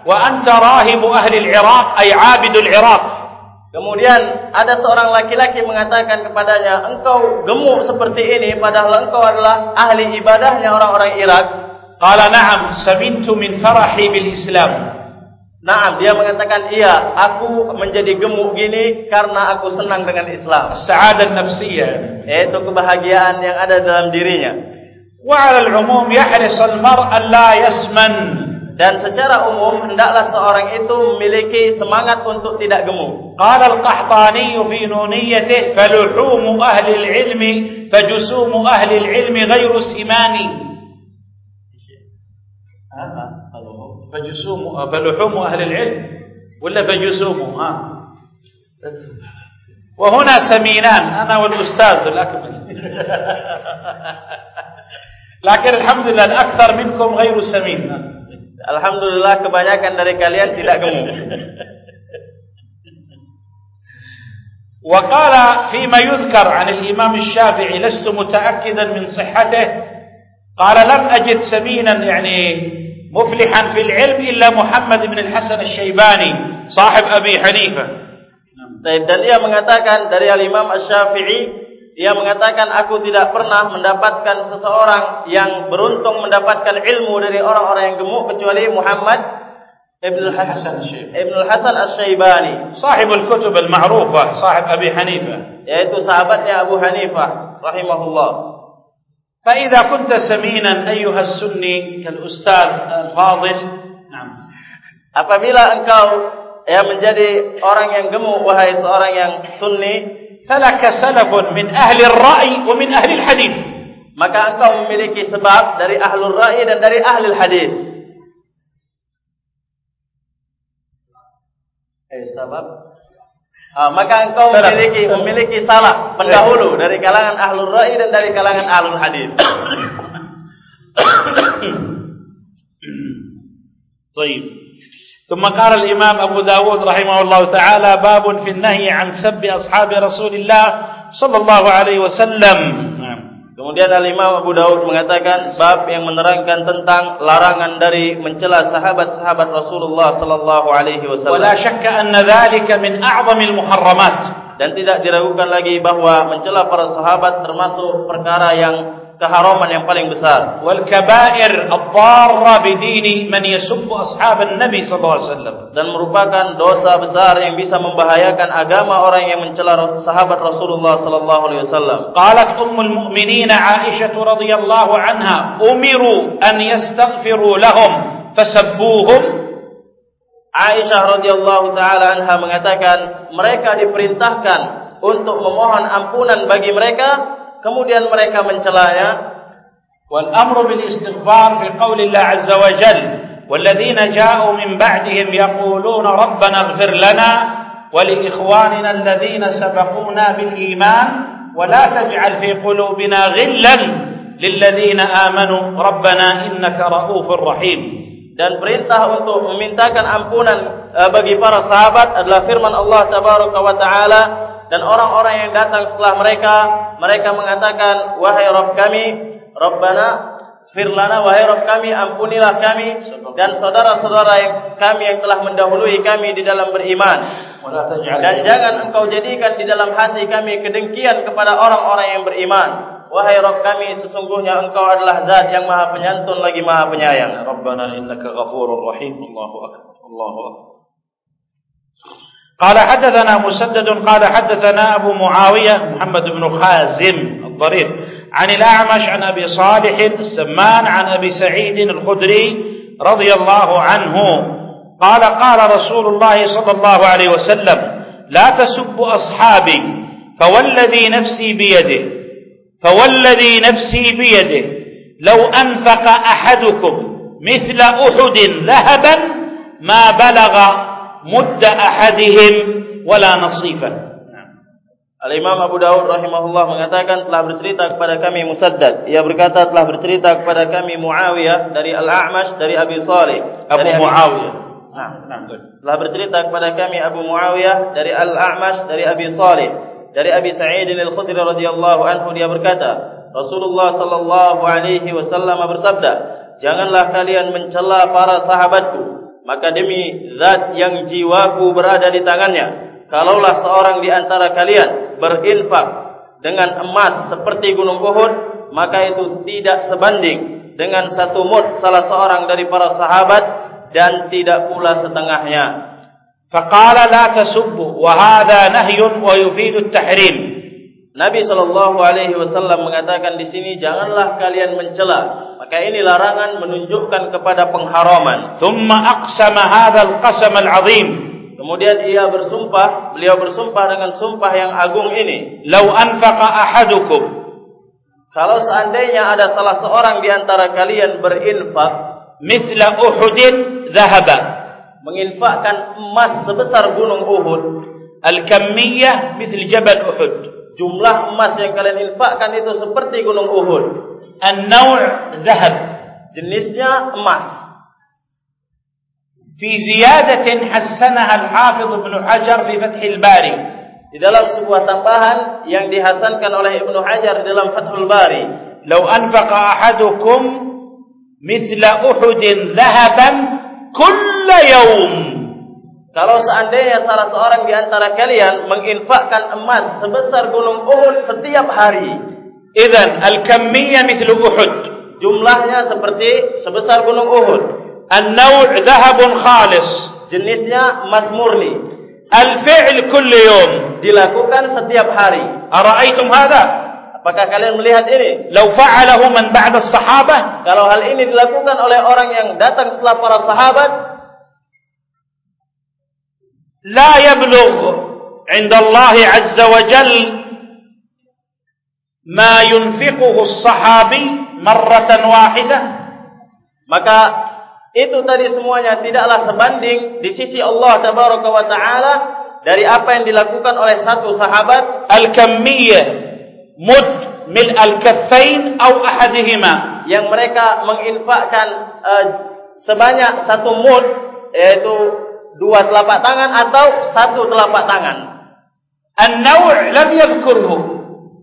وأنت راهب أهل العراق أي عابد العراق Kemudian ada seorang laki-laki mengatakan kepadanya, engkau gemuk seperti ini padahal engkau adalah ahli ibadahnya orang-orang Irak. قال نعم سمنت من فرحي بالإسلام Naam, dia mengatakan, iya, aku menjadi gemuk gini karena aku senang dengan Islam. السعادة النفسية Yaitu kebahagiaan yang ada dalam dirinya. وعلى العموم يحرص المرء لا يسمن dan secara umum hendaklah seorang itu memiliki semangat untuk tidak gemuk. قال القحطاني في نونيته فلحوم أهل العلم فجسوم أهل العلم غير سمان فجسوم فلحوم أهل العلم ولا فجسوم ها؟ وهنا سمينان أنا والأستاذ الأكمل. لكن الحمد لله الأكثر منكم غير سمين Alhamdulillah kebanyakan dari kalian tidak gemuk. وقال فيما يذكر عن الإمام الشافعي لست متأكدا من صحته قال لم أجد سمينا يعني مفلحا في العلم إلا محمد بن الحسن الشيباني صاحب أبي حنيفة Dan ia mengatakan dari Al-Imam Asy-Syafi'i, Ia mengatakan aku tidak pernah mendapatkan seseorang yang beruntung mendapatkan ilmu dari orang-orang yang gemuk kecuali Muhammad ibn Hasan Ibn Hasan Asy-Syaibani, sahibul kutub al-ma'rufah, sahib Abi Hanifah, yaitu sahabatnya Abu Hanifah rahimahullah. Fa idza kunta saminan ayyuha sunni kal-ustaz al-fadil, na'am. Apabila engkau yang menjadi orang yang gemuk wahai seorang yang sunni فلك سلف من أهل الرأي ومن ahli hadis. maka engkau memiliki sebab dari ahlul ra'i dan dari ahli hadis eh sebab ah, maka engkau salah. memiliki salah. memiliki salah pendahulu ya. dari kalangan ahlul ra'i dan dari kalangan ahlul hadis baik ثم قال الإمام أبو داود رحمه الله تعالى باب في النهي عن سب أصحاب رسول الله صلى الله عليه وسلم Kemudian Al-Imam Abu Daud mengatakan bab yang menerangkan tentang larangan dari mencela sahabat-sahabat Rasulullah sallallahu alaihi wasallam. Wala syakka anna dhalika min a'zamil muharramat. Dan tidak diragukan lagi bahwa mencela para sahabat termasuk perkara yang keharaman yang paling besar. Wal kaba'ir ad-darra bidini man yasubbu ashab an-nabi sallallahu alaihi wasallam. Dan merupakan dosa besar yang bisa membahayakan agama orang yang mencela sahabat Rasulullah sallallahu alaihi wasallam. Qalat ummul mu'minin Aisyah radhiyallahu anha umiru an yastaghfiru lahum fasabbuhum Aisyah radhiyallahu taala anha mengatakan mereka diperintahkan untuk memohon ampunan bagi mereka kemudian mereka mencelanya wal amru bil istighfar fi qouli Allah azza wa jal والذين جاءوا من بعدهم يقولون ربنا اغفر لنا ولإخواننا الذين سبقونا بالإيمان ولا تجعل في قلوبنا غلا للذين آمنوا ربنا إنك رؤوف رحيم dan perintah untuk memintakan ampunan eh, bagi para sahabat adalah firman Allah tabaraka wa taala dan orang-orang yang datang setelah mereka mereka mengatakan wahai Rabb kami Rabbana firlana wahai Rabb kami ampunilah kami dan saudara-saudara yang kami yang telah mendahului kami di dalam beriman. Dan jangan engkau jadikan di dalam hati kami kedengkian kepada orang-orang yang beriman. Wahai Rabb kami sesungguhnya engkau adalah zat yang maha penyantun lagi maha penyayang. Rabbana innaka ghafurur rahim. Allahu akbar. Allahu akbar قال حدثنا مسدد قال حدثنا أبو معاوية محمد بن خازم الضرير عن الأعمش عن أبي صالح السمان عن أبي سعيد الخدري رضي الله عنه قال قال رسول الله صلى الله عليه وسلم لا تسبوا أصحابي فوالذي نفسي بيده فوالذي نفسي بيده لو أنفق أحدكم مثل أحد ذهبا ما بلغ mudda ahadihim wala nasifan. Al-Imam Abu Dawud rahimahullah mengatakan telah bercerita kepada kami Musaddad. Ia berkata telah bercerita kepada kami Muawiyah dari Al-A'mash dari Abi Salih. Abu dari Muawiyah. Nah, nah, telah bercerita kepada kami Abu Muawiyah dari Al-A'mash dari Abi Salih. Dari Abi Sa'id Al-Khudri radhiyallahu anhu dia berkata, Rasulullah sallallahu alaihi wasallam bersabda, "Janganlah kalian mencela para sahabatku maka demi zat yang jiwaku berada di tangannya kalaulah seorang di antara kalian berinfak dengan emas seperti gunung Uhud maka itu tidak sebanding dengan satu mud salah seorang dari para sahabat dan tidak pula setengahnya. Faqala la tasubbu wa hadha nahyun wa yufidu at-tahrim Nabi sallallahu alaihi wasallam mengatakan di sini janganlah kalian mencela. Maka ini larangan menunjukkan kepada pengharaman. Thumma aqsama hadzal qasam al-'azim. Kemudian ia bersumpah, beliau bersumpah dengan sumpah yang agung ini. Lau anfaqa ahadukum Kalau seandainya ada salah seorang di antara kalian berinfak mithla Uhudin dhahaba menginfakkan emas sebesar gunung Uhud al-kammiyah mithl jabal Uhud jumlah emas yang kalian infakkan itu seperti gunung Uhud. An-naw' dhahab. Jenisnya emas. Fi ziyadatin hassanaha al-Hafiz Ibn Hajar fi Fath al-Bari. Di dalam sebuah tambahan yang dihasankan oleh Ibn Hajar dalam Fathul Bari. Lau anfaqa ahadukum mithla Uhudin dhahaban kulla yawm. Kalau seandainya salah seorang di antara kalian menginfakkan emas sebesar gunung Uhud setiap hari, idzan al-kammiyyah mithlu Uhud. Jumlahnya seperti sebesar gunung Uhud. An-naw' dhahabun khalis. Jenisnya emas murni. Al-fi'l kulli yawm dilakukan setiap hari. Ara'aitum hadha? Apakah kalian melihat ini? Lau fa'alahu man ba'da as-sahabah? Kalau hal ini dilakukan oleh orang yang datang setelah para sahabat, لا يبلغ عند الله عز وجل ما ينفقه الصحابي مرة واحدة maka itu tadi semuanya tidaklah sebanding di sisi Allah tabaraka wa taala dari apa yang dilakukan oleh satu sahabat الكمية مد ملء الكفين أو أحدهما yang mereka menginfakkan uh, sebanyak satu mud yaitu dua telapak tangan atau satu telapak tangan. An-nau' lam yadhkurhu.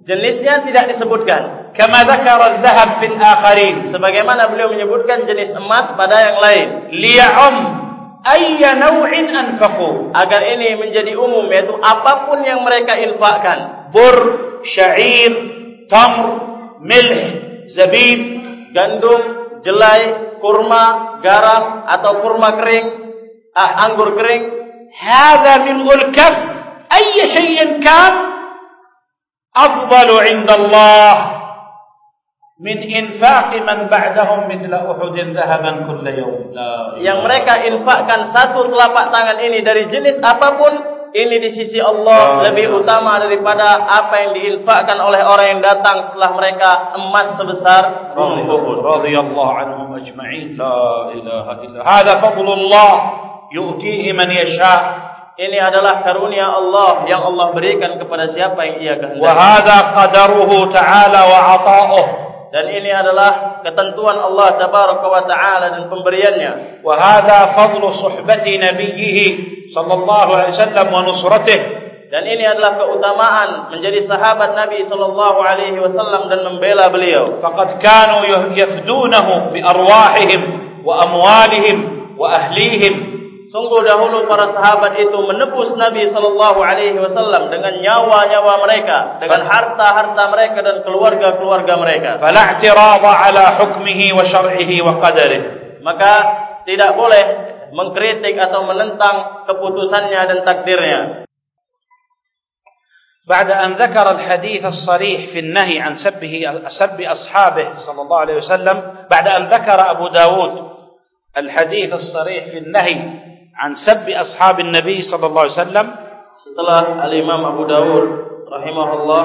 Jenisnya tidak disebutkan. Kama dzakara adh-dhahab fil akharin, sebagaimana beliau menyebutkan jenis emas pada yang lain. Liya'um ayya naw'in anfaqu. Agar ini menjadi umum yaitu apapun yang mereka infakkan. Bur, sya'ir, tamr, milh, zabib, gandum, jelai, kurma, garam atau kurma kering, ah anggur kering. Hadza min ulkaf ay shay'in kan? Afdalu 'inda Allah min infaq man ba'dahum mithla uhudin dhahaban kull yawm. Yang mereka infakkan satu telapak tangan ini dari jenis apapun ini di sisi Allah lebih utama daripada apa yang diinfakkan oleh orang yang datang setelah mereka emas sebesar radhiyallahu anhum ajma'in. La ilaha illa hadza fadlullah yu'tihi man yasha. Ini adalah karunia Allah yang Allah berikan kepada siapa yang ia kehendaki. Wa hadza qadaruhu ta'ala wa ata'uhu. Dan ini adalah ketentuan Allah tabaraka wa ta'ala dan pemberiannya. Wa hadza fadlu suhbati nabiyhi sallallahu alaihi wasallam wa nusratih dan ini adalah keutamaan menjadi sahabat Nabi sallallahu alaihi wasallam dan membela beliau. Faqad kanu yafdunahu bi arwahihim wa amwalihim wa ahlihim. Sungguh dahulu para sahabat itu menebus Nabi sallallahu alaihi wasallam dengan nyawa-nyawa mereka, dengan harta-harta mereka dan keluarga-keluarga mereka. فلا اعتراض على حكمه وشرعه وقدره Maka tidak boleh mengkritik atau menentang keputusannya dan takdirnya. بعد أن ذكر الحديث الصريح في النهي عن سبه سب أصحابه صلى الله عليه وسلم بعد أن ذكر أبو داود الحديث الصريح في النهي an sabbi ashabin nabi sallallahu alaihi wasallam. Setelah al-imam Abu Dawud rahimahullah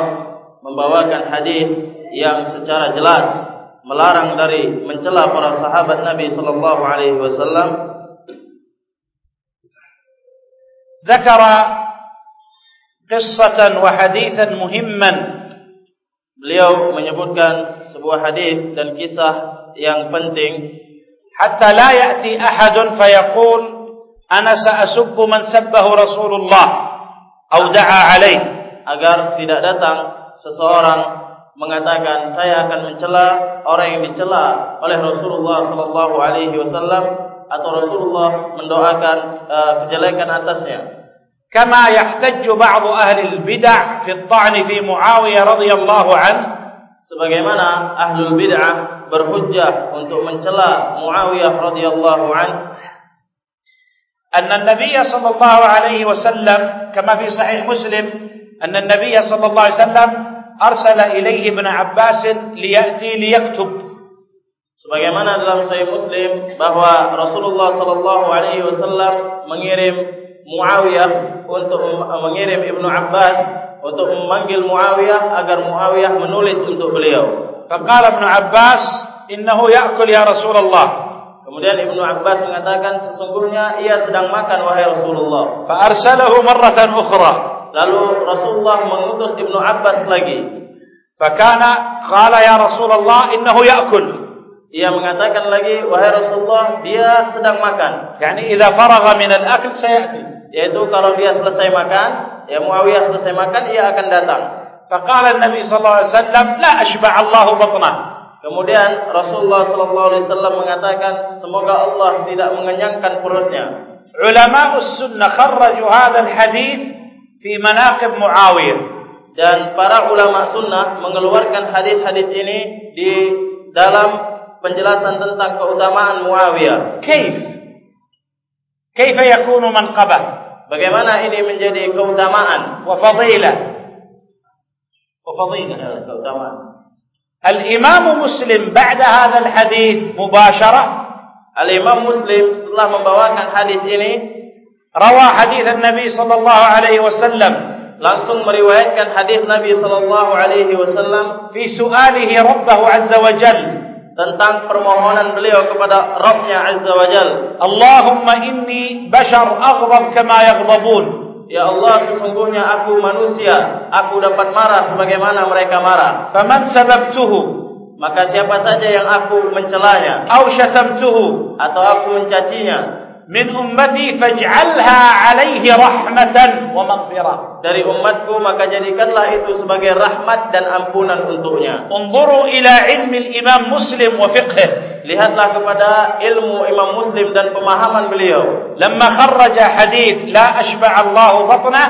membawakan hadis yang secara jelas melarang dari mencela para sahabat nabi sallallahu alaihi wasallam dzakara qissatan wa hadithan muhimman. beliau menyebutkan sebuah hadis dan kisah yang penting. Hatta la ya'ti ahadun fayaqul Ana sa'asubbu man sabbahu Rasulullah. Au da'a alaih. Agar tidak datang seseorang mengatakan saya akan mencela orang yang dicela oleh Rasulullah sallallahu alaihi wasallam atau Rasulullah mendoakan uh, kejelekan atasnya. Kama yahtajju ba'd ahli al-bid'ah fi at-ta'n fi Muawiyah radhiyallahu anhu. Sebagaimana ahli al-bid'ah berhujjah untuk mencela Muawiyah radhiyallahu anhu. أن النبي صلى الله عليه وسلم كما في صحيح مسلم أن النبي صلى الله عليه وسلم أرسل إليه ابن عباس ليأتي ليكتب sebagaimana dalam sahih Muslim bahwa Rasulullah sallallahu alaihi wasallam mengirim Muawiyah untuk mengirim Ibnu Abbas untuk memanggil Muawiyah agar Muawiyah menulis untuk beliau فقال ابن عباس إنه يأكل يا رسول الله Kemudian Ibnu Abbas mengatakan sesungguhnya ia sedang makan wahai Rasulullah. Fa arsalahu marratan ukhra. Lalu Rasulullah mengutus Ibnu Abbas lagi. Fa kana qala ya Rasulullah innahu ya'kul. Ia mengatakan lagi wahai Rasulullah dia sedang makan. Yani idza faragha min al-akl sayati. Yaitu kalau dia selesai makan, ya Muawiyah selesai makan ia akan datang. Fa qala Nabi sallallahu alaihi wasallam la ashba'a Allahu batnahu. Kemudian Rasulullah sallallahu alaihi wasallam mengatakan semoga Allah tidak mengenyangkan perutnya. Ulama sunnah kharraju hadzal hadis fi manaqib Muawiyah dan para ulama sunnah mengeluarkan hadis-hadis ini di dalam penjelasan tentang keutamaan Muawiyah. Kaif? كيف yakunu manqabah? bagaimana ini menjadi keutamaan? wa fadilah. wa fadilah keutamaan. الإمام مسلم بعد هذا الحديث مباشرة Al-Imam Muslim setelah membawakan hadis ini روى حديث النبي صلى الله عليه وسلم langsung meriwayatkan hadis Nabi sallallahu alaihi wasallam في سؤاله ربه عز وجل tentang permohonan beliau kepada Rabbnya Azza wa Jal. اللهم إني بشر أغضب كما يغضبون Ya Allah sesungguhnya aku manusia aku dapat marah sebagaimana mereka marah. Faman sababtuhu maka siapa saja yang aku mencelanya au syatamtuhu atau aku mencacinya min ummati faj'alha 'alaihi rahmatan wa maghfirah dari umatku maka jadikanlah itu sebagai rahmat dan ampunan untuknya. Unzuru ila ilmi al-Imam Muslim wa fiqhihi Lihatlah kepada ilmu Imam Muslim dan pemahaman beliau. Lamma kharraja hadis la asba'allahu batna.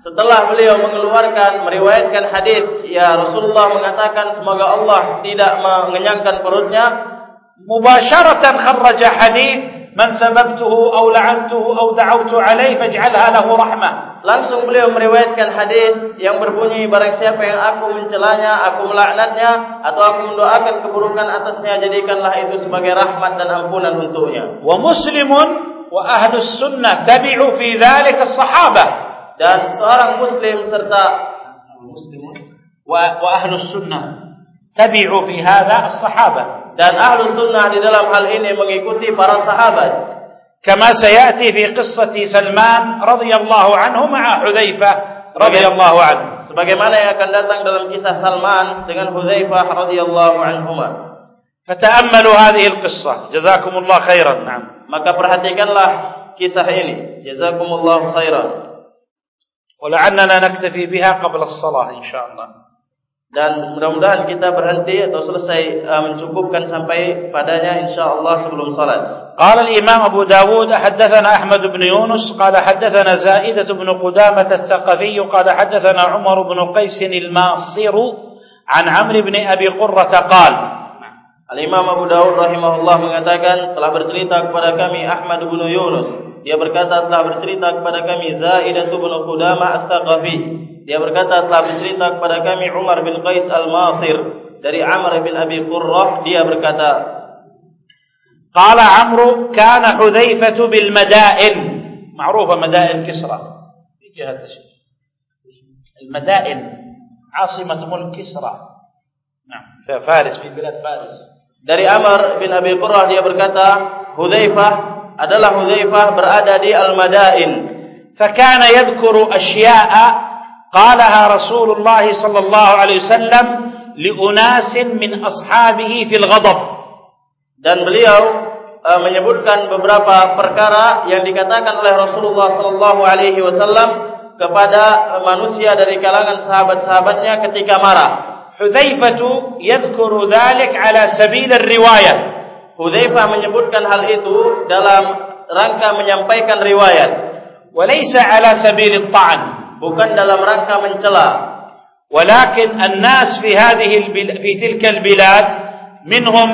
Setelah beliau mengeluarkan meriwayatkan hadis ya Rasulullah mengatakan semoga Allah tidak mengenyangkan perutnya. Mubasharatan kharraja hadis man sababtuhu aw la'antuhu aw da'awtu alayhi faj'alha lahu rahmah. Langsung beliau meriwayatkan hadis yang berbunyi barang siapa yang aku mencelanya, aku melaknatnya atau aku mendoakan keburukan atasnya jadikanlah itu sebagai rahmat dan ampunan untuknya. Wa muslimun wa ahlus sunnah tabi'u fi dzalika sahabah. Dan seorang muslim serta muslimun wa wa ahlus sunnah tabi'u fi hadza as-sahabah. Dan ahlus sunnah di dalam hal ini mengikuti para sahabat. كما سيأتي في قصة سلمان رضي الله عنه مع حذيفة رضي الله عنه Sebagaimana yang akan datang dalam kisah Salman dengan Hudzaifah radhiyallahu anhuma. فتأملوا هذه القصة جزاكم الله خيرا نعم Maka perhatikanlah kisah ini. Jazakumullahu khairan. ولعلنا نكتفي بها قبل الصلاة إن شاء الله dan mudah-mudahan kita berhenti atau selesai uh, mencukupkan sampai padanya insyaallah sebelum salat. Qala al-Imam Abu Dawud hadatsana Ahmad bin Yunus qala hadatsana Zaidah bin Qudamah al-Thaqafi qala hadatsana Umar bin Qais al-Masir an Amr bin Abi Qurrah qala. Al-Imam Abu Dawud rahimahullah mengatakan telah bercerita kepada kami Ahmad bin Yunus. Dia berkata telah bercerita kepada kami Zaidah bin Qudamah al-Thaqafi. Dia berkata telah bercerita kepada kami Umar bin Qais Al-Masir dari Amr bin Abi Qurrah. Dia berkata, قال عمرو كان حذيفة بالمدائن معروفة مدائن كسرى في جهة المدائن عاصمة ملك كسرى نعم في فارس في بلاد فارس dari Amr bin Abi Qurrah dia berkata, Hudzaifah adalah Hudzaifah berada di Al-Madain. فكان يذكر أشياء قالها رسول الله صلى الله عليه وسلم لأناس من أصحابه في الغضب Dan beliau uh, menyebutkan beberapa perkara yang dikatakan oleh Rasulullah sallallahu alaihi wasallam kepada manusia dari kalangan sahabat-sahabatnya ketika marah. حذيفة يذكر ذلك على سبيل الرواية Hudzaifah menyebutkan hal itu dalam rangka menyampaikan riwayat, وليس على سبيل الطعن bukan dalam rangka mencela walakin annas fi hadhihi fi tilka albilad minhum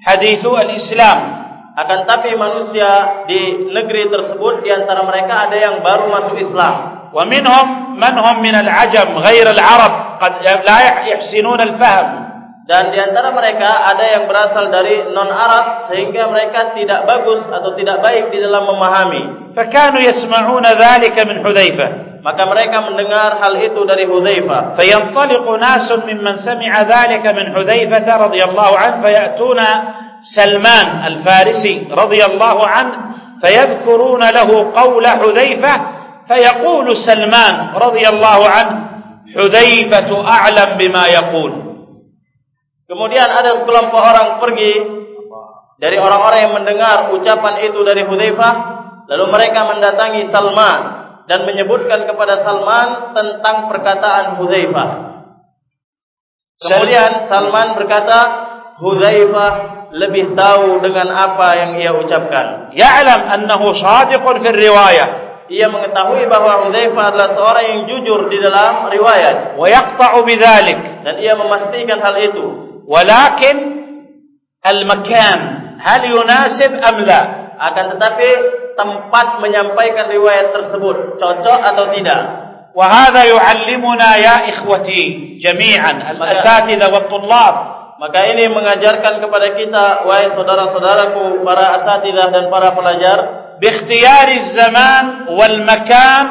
hadithu alislam akan tapi manusia di negeri tersebut di antara mereka ada yang baru masuk Islam wa minhum man hum min al-ajam ghair al-arab qad la yahsinun al-fahm dan di antara mereka ada yang berasal dari non Arab sehingga mereka tidak bagus atau tidak baik di dalam memahami. Fakanu yasmauna dzalika min Hudzaifah. Maka mereka mendengar hal itu dari Hudzaifah. فينطلق ناس ممن سمع ذلك من حذيفة رضي الله عنه فيأتون سلمان الفارسي رضي الله عنه فيذكرون له قول حذيفة فيقول سلمان رضي الله عنه حذيفة أعلم بما يقول Kemudian ada sekelompok orang pergi dari orang-orang yang mendengar ucapan itu dari Hudzaifah, lalu mereka mendatangi Salman dan menyebutkan kepada Salman tentang perkataan Hudzaifah. Kemudian Salman berkata, Hudzaifah lebih tahu dengan apa yang ia ucapkan. Ya'lam annahu shadiqun fi riwayah. Ia mengetahui bahawa Hudzaifah adalah seorang yang jujur di dalam riwayat. Wa yaqta'u bidzalik. Dan ia memastikan hal itu. Walakin al-makan hal yunasib am la? Akan tetapi tempat menyampaikan riwayat tersebut cocok atau tidak. Wa hadha yu'allimuna ya ikhwati jami'an al-asatidha wat-tullab. Maka ini mengajarkan kepada kita wahai saudara-saudaraku para asatidah dan para pelajar bi zaman wal makan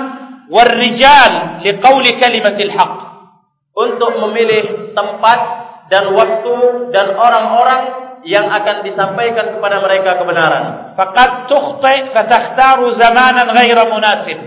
wal rijal liqauli kalimatil haqq untuk memilih tempat dan waktu dan orang-orang yang akan disampaikan kepada mereka kebenaran. Fakat tukhti fatakhtaru zamanan ghaira munasib.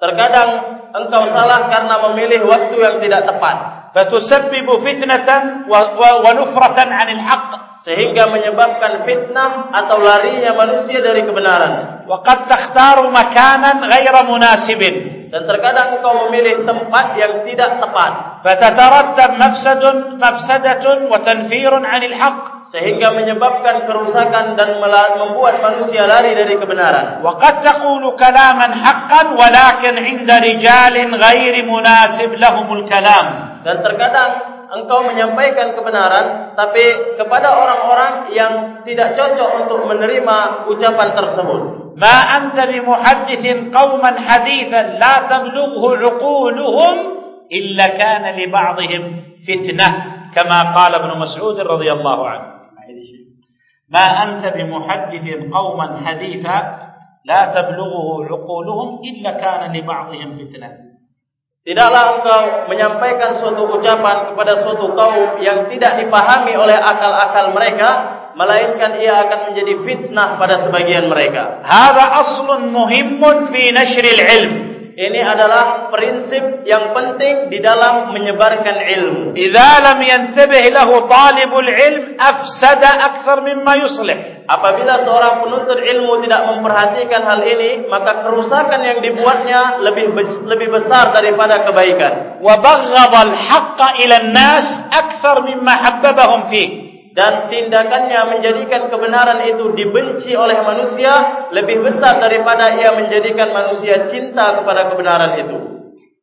Terkadang engkau salah karena memilih waktu yang tidak tepat. Fatusabbibu fitnatan wa nufratan 'anil haqq sehingga menyebabkan fitnah atau larinya manusia dari kebenaran. Waqad takhtaru makanan ghaira munasibin dan terkadang engkau memilih tempat yang tidak tepat. Fatatarattab mafsadun mafsadatun wa tanfirun 'anil haqq sehingga menyebabkan kerusakan dan membuat manusia lari dari kebenaran. Wa qad taqulu kalaman haqqan walakin 'inda rijalin ghairi munasib lahumul kalam. Dan terkadang engkau menyampaikan kebenaran tapi kepada orang-orang yang tidak cocok untuk menerima ucapan tersebut. ما أنت بمحدث قوما حديثا لا تبلغه عقولهم إلا كان لبعضهم فتنة كما قال ابن مسعود رضي الله عنه. ما أنت بمحدث قوما حديثا لا تبلغه عقولهم إلا كان لبعضهم فتنة. Tidaklah engkau menyampaikan suatu ucapan kepada suatu kaum yang tidak dipahami oleh akal-akal mereka melainkan ia akan menjadi fitnah pada sebagian mereka. Hada aslun muhimun fi nashr al-ilm. Ini adalah prinsip yang penting di dalam menyebarkan ilmu. Idza lam yantabih lahu talibul ilm afsada akthar mimma yuslih. Apabila seorang penuntut ilmu tidak memperhatikan hal ini, maka kerusakan yang dibuatnya lebih lebih besar daripada kebaikan. Wa baghadha al-haqqa ila an-nas akthar mimma habbabahum fihi dan tindakannya menjadikan kebenaran itu dibenci oleh manusia lebih besar daripada ia menjadikan manusia cinta kepada kebenaran itu.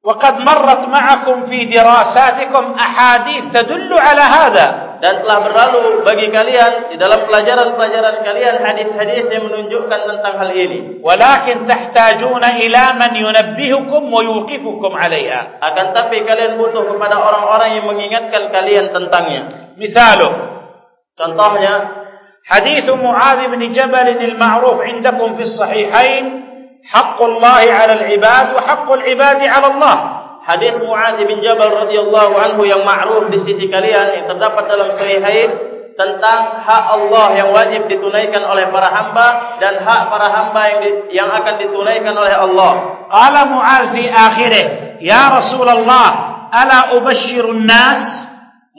وقد مرت معكم في دراساتكم أحاديث تدل على هذا. Dan telah berlalu bagi kalian di dalam pelajaran-pelajaran kalian hadis-hadis yang menunjukkan tentang hal ini. ولكن تحتاجون إلى من ينبهكم ويوقفكم عليها. Akan tapi kalian butuh kepada orang-orang yang mengingatkan kalian tentangnya. Misalnya, Contohnya hadis Muadz bin Jabal al-ma'ruf indakum fi sahihain haqq Allah 'ala al-'ibad wa haqq al-'ibad 'ala Allah. Hadis Muadz bin Jabal radhiyallahu anhu yang ma'ruf di sisi kalian yang terdapat dalam sahihain tentang hak Allah yang wajib ditunaikan oleh para hamba dan hak para hamba yang di, yang akan ditunaikan oleh Allah. Qala Muadz fi akhirih, "Ya Rasulullah, ala ubashshirun nas?"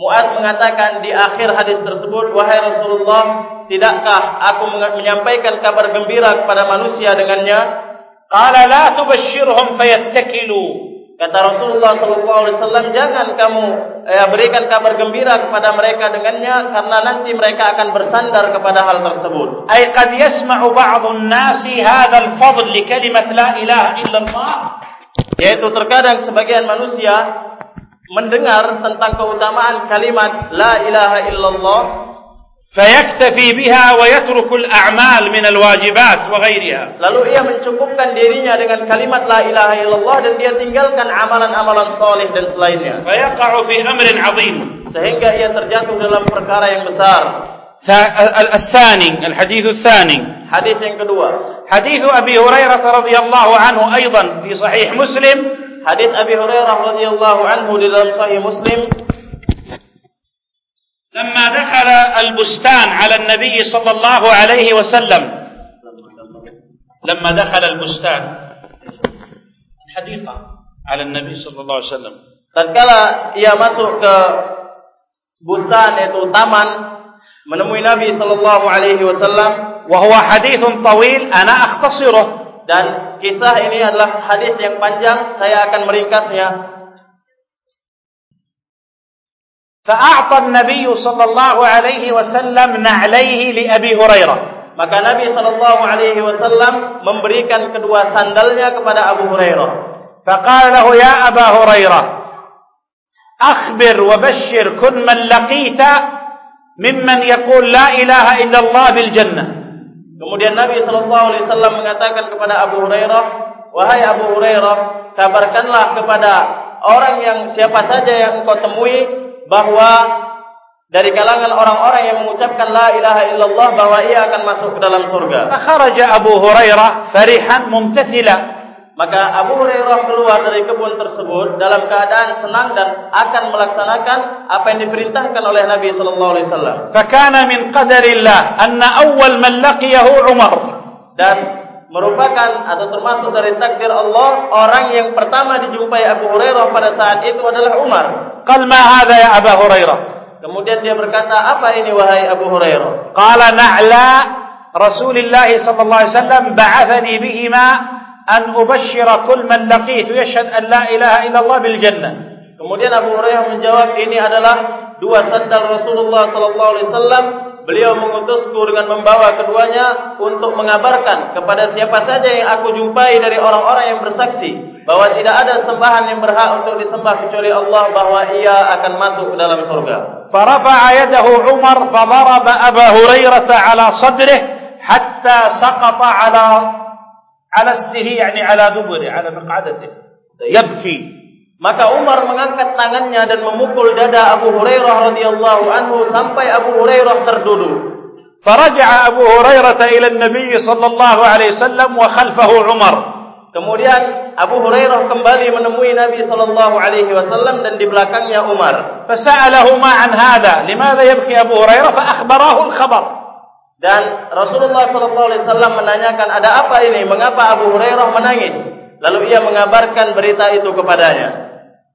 Mu'ad mengatakan di akhir hadis tersebut, Wahai Rasulullah, tidakkah aku menyampaikan kabar gembira kepada manusia dengannya? Qala la tubashshirhum fayattakilu. Kata Rasulullah wasallam, jangan kamu eh, berikan kabar gembira kepada mereka dengannya karena nanti mereka akan bersandar kepada hal tersebut. Ay qad yasma'u ba'dhu an-nasi hadha al-fadl li kalimat la ilaha illa Allah. Yaitu terkadang sebagian manusia mendengar tentang keutamaan kalimat la ilaha illallah fayaktafi biha wa yatruku al-a'mal min al-wajibat wa ghayriha lalu ia mencukupkan dirinya dengan kalimat la ilaha illallah dan dia tinggalkan amalan-amalan saleh dan selainnya fayaqa'u fi amrin 'azim sehingga ia terjatuh dalam perkara yang besar الثاني الحديث الثاني حديث yang kedua حديث ابي هريره رضي الله عنه ايضا في صحيح مسلم Hadis Abi Hurairah radhiyallahu anhu di dalam Sahih Muslim لما دخل البستان على النبي صلى الله عليه وسلم لما دخل البستان الحديقة على النبي صلى الله عليه وسلم tatkala ia masuk ke bustan yaitu taman menemui Nabi sallallahu alaihi wasallam wa huwa hadithun tawil ana akhtasirah dan kisah ini adalah hadis yang panjang, saya akan meringkasnya. فأعطى النبي صلى الله عليه وسلم نعليه لأبي هريرة maka Nabi sallallahu alaihi wasallam memberikan kedua sandalnya kepada Abu Hurairah. فقال له يا أبا هريرة أخبر وبشر كن من لقيت ممن يقول لا إله إلا الله بالجنة Kemudian Nabi sallallahu alaihi wasallam mengatakan kepada Abu Hurairah, "Wahai Abu Hurairah, kabarkanlah kepada orang yang siapa saja yang engkau temui bahwa dari kalangan orang-orang yang mengucapkan la ilaha illallah bahwa ia akan masuk ke dalam surga." Fakharaja Abu Hurairah farihan mumtathila. Maka Abu Hurairah keluar dari kebun tersebut dalam keadaan senang dan akan melaksanakan apa yang diperintahkan oleh Nabi sallallahu alaihi wasallam. Fakana min qadarillah anna awwal man laqiyahu Umar. Dan merupakan atau termasuk dari takdir Allah orang yang pertama dijumpai Abu Hurairah pada saat itu adalah Umar. Qal ma hadha ya Abu Hurairah? Kemudian dia berkata, "Apa ini wahai Abu Hurairah?" Qala na'la Rasulullah sallallahu alaihi wasallam ba'athani bihima an ubashshira kull man laqitu yashhad an la ilaha illallah bil jannah kemudian Abu Hurairah menjawab ini adalah dua sandal Rasulullah sallallahu alaihi wasallam. Beliau mengutusku dengan membawa keduanya untuk mengabarkan kepada siapa saja yang aku jumpai dari orang-orang yang bersaksi bahwa tidak ada sembahan yang berhak untuk disembah kecuali Allah bahwa ia akan masuk ke dalam surga. Farafa'a yadahu Umar fadaraba Abu Hurairah ala sadrihi hatta saqata ala على استه يعني على دبره على مقعدته يبكي Maka Umar mengangkat tangannya dan memukul dada Abu Hurairah radhiyallahu anhu sampai Abu Hurairah terduduk. فرجع أبو هريرة إلى النبي صلى الله عليه وسلم وخلفه عمر Kemudian Abu Hurairah kembali menemui Nabi sallallahu alaihi wasallam dan di belakangnya Umar. فسألهما عن هذا لماذا يبكي أبو هريرة فأخبراه الخبر Dan Rasulullah sallallahu alaihi wasallam menanyakan, "Ada apa ini? Mengapa Abu Hurairah menangis?" Lalu ia mengabarkan berita itu kepadanya.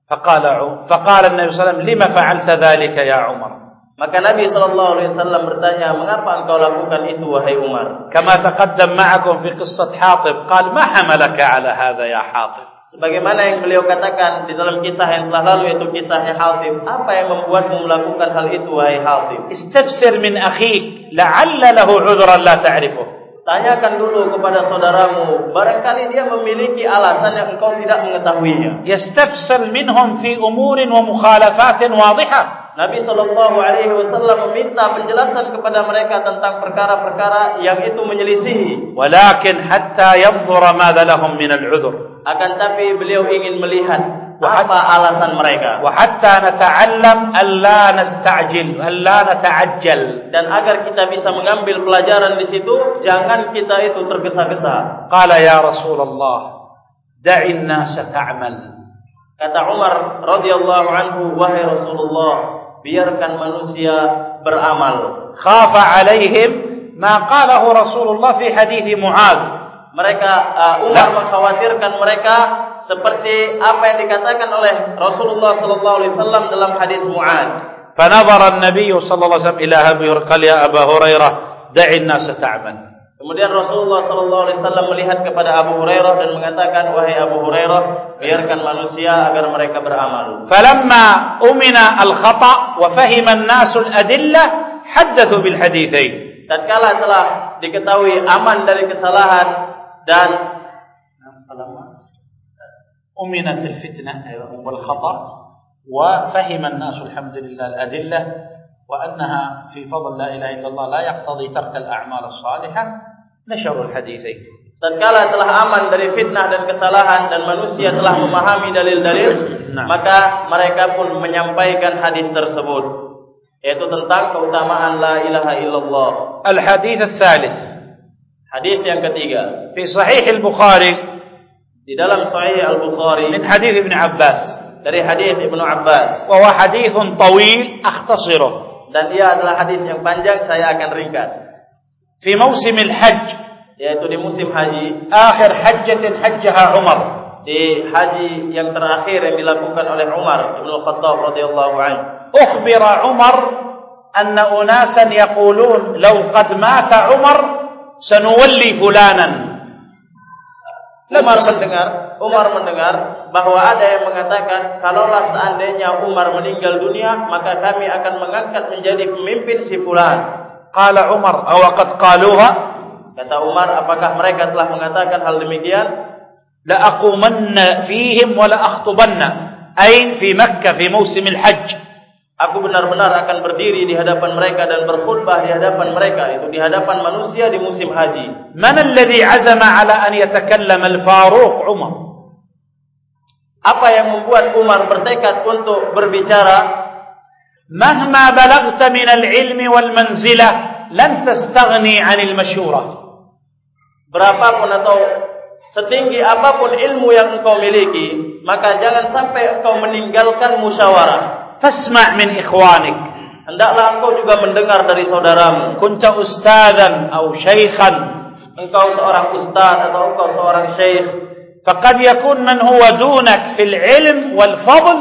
Faqala faqala Nabi sallallahu alaihi wasallam, "Lima fa'alta dzalika ya Umar?" Maka Nabi sallallahu alaihi wasallam bertanya, "Mengapa engkau lakukan itu wahai Umar?" Kama taqaddam ma'akum fi qissat Hatib, qala ma hamalaka ala hadha ya Hatib? Sebagaimana yang beliau katakan di dalam kisah yang telah lalu yaitu kisahnya Hatib, apa yang membuatmu melakukan hal itu wahai Hatib? Istafsir min akhik, la'alla lahu 'udhran la ta'rifu. Tanyakan dulu kepada saudaramu, barangkali dia memiliki alasan yang engkau tidak mengetahuinya. Yastafsir minhum fi umurin wa mukhalafatin wadhihah. Nabi sallallahu alaihi wasallam meminta penjelasan kepada mereka tentang perkara-perkara yang itu menyelisihi. Walakin hatta yadhhara madza lahum min al-'udhur. Akan tapi beliau ingin melihat apa alasan mereka. Wa hatta nata'allam alla nasta'jil, alla nata'ajjal dan agar kita bisa mengambil pelajaran di situ, jangan kita itu tergesa-gesa. Qala ya Rasulullah, d'ainna an-nasa ta'mal. Kata Umar radhiyallahu anhu wahai Rasulullah biarkan manusia beramal. خاف عليهم ما قاله رسول الله في حديث معاذ Mereka uh, Umar mengkhawatirkan mereka seperti apa yang dikatakan oleh Rasulullah sallallahu alaihi wasallam dalam hadis Muad. فنظر النبي صلى الله عليه وسلم إلى أبي هريرة قال يا أبا هريرة دع الناس تعمل Kemudian Rasulullah sallallahu alaihi wasallam melihat kepada Abu Hurairah dan mengatakan wahai Abu Hurairah biarkan manusia agar mereka beramal. فلما أمن الخطأ وفهم الناس الأدلة حدثوا بالحديثين Tatkala telah diketahui aman dari kesalahan dan أمنت الفتنة والخطأ وفهم الناس الحمد لله الأدلة وأنها في فضل لا إله إلا الله لا يقتضي ترك الأعمال الصالحة نشروا الحديثين tatkala telah aman dari fitnah dan kesalahan dan manusia telah memahami dalil-dalil Nah. maka mereka pun menyampaikan hadis tersebut yaitu tentang keutamaan la ilaha illallah الحديث الثالث hadis yang ketiga في صحيح البخاري di dalam sahih al-bukhari من حديث ابن عباس dari hadis Ibnu Abbas وهو حديث طويل أختصره dan ia adalah hadis yang panjang saya akan ringkas. Fi musimil hajj. Yaitu di musim haji. Akhir hajjatin hajjaha umar. Di haji yang terakhir yang dilakukan oleh Umar bin Khattab radhiyallahu anhu. Ukhbira Umar anna unasan yaqulun law qad mata Umar sanuwalli fulanan. Umar mendengar Umar mendengar bahwa ada yang mengatakan kalaulah seandainya Umar meninggal dunia maka kami akan mengangkat menjadi pemimpin si fulan. Qala Umar, awaqad qaluha? Kata Umar, apakah mereka telah mengatakan hal demikian? La aqumanna fihim wa la akhtubanna ain fi Makkah fi musim al-Hajj. Aku benar-benar akan berdiri di hadapan mereka dan berkhutbah di hadapan mereka itu di hadapan manusia di musim haji. Man alladhi azama ala an yatakallama al-Faruq Umar? Apa yang membuat Umar bertekad untuk berbicara? Mahma balagta min al-ilmi wal manzilah lan tastaghni 'anil mashhurah. Berapapun atau setinggi apapun ilmu yang engkau miliki, maka jangan sampai engkau meninggalkan musyawarah. Fasma' min ikhwanik. Hendaklah engkau juga mendengar dari saudaramu, kunta ustadzan atau syaikhan. Engkau seorang ustaz atau engkau seorang syekh فقد يكون من هو دونك في العلم والفضل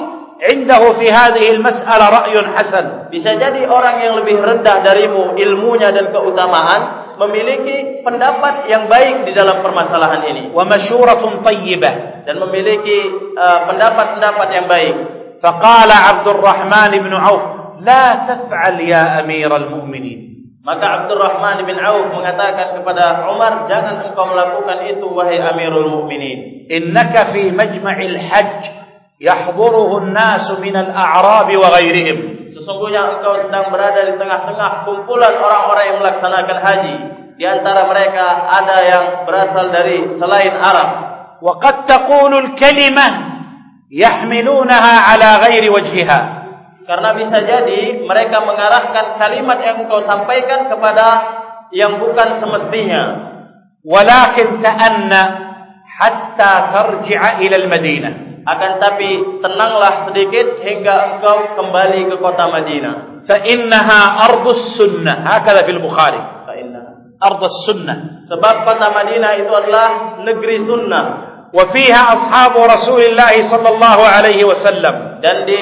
عنده في هذه المسألة رأي حسن bisa jadi orang yang lebih rendah darimu ilmunya dan keutamaan memiliki pendapat yang baik di dalam permasalahan ini ومشورة طيبة dan memiliki uh, pendapat-pendapat uh, yang baik فقال عبد الرحمن بن عوف لا تفعل يا أمير المؤمنين Maka Abdul Rahman bin Auf mengatakan kepada Umar, jangan engkau melakukan itu wahai Amirul Mukminin. Innaka fi majma'il hajj yahduruhu an-nas min al-a'rab wa ghairihim. Sesungguhnya engkau sedang berada di tengah-tengah kumpulan orang-orang yang melaksanakan haji. Di antara mereka ada yang berasal dari selain Arab. Wa qad taqulu al-kalimah yahmilunaha ala ghairi wajhiha Karena bisa jadi mereka mengarahkan kalimat yang engkau sampaikan kepada yang bukan semestinya. Walakin ta'anna hatta tarji'a ila al-Madinah. Akan tapi tenanglah sedikit hingga engkau kembali ke kota Madinah. Fa innaha ardus sunnah. Hakala fil Bukhari. Fa innaha ardus sunnah. Sebab kota Madinah itu adalah negeri sunnah. Wa fiha ashabu Rasulillah sallallahu alaihi wasallam. Dan di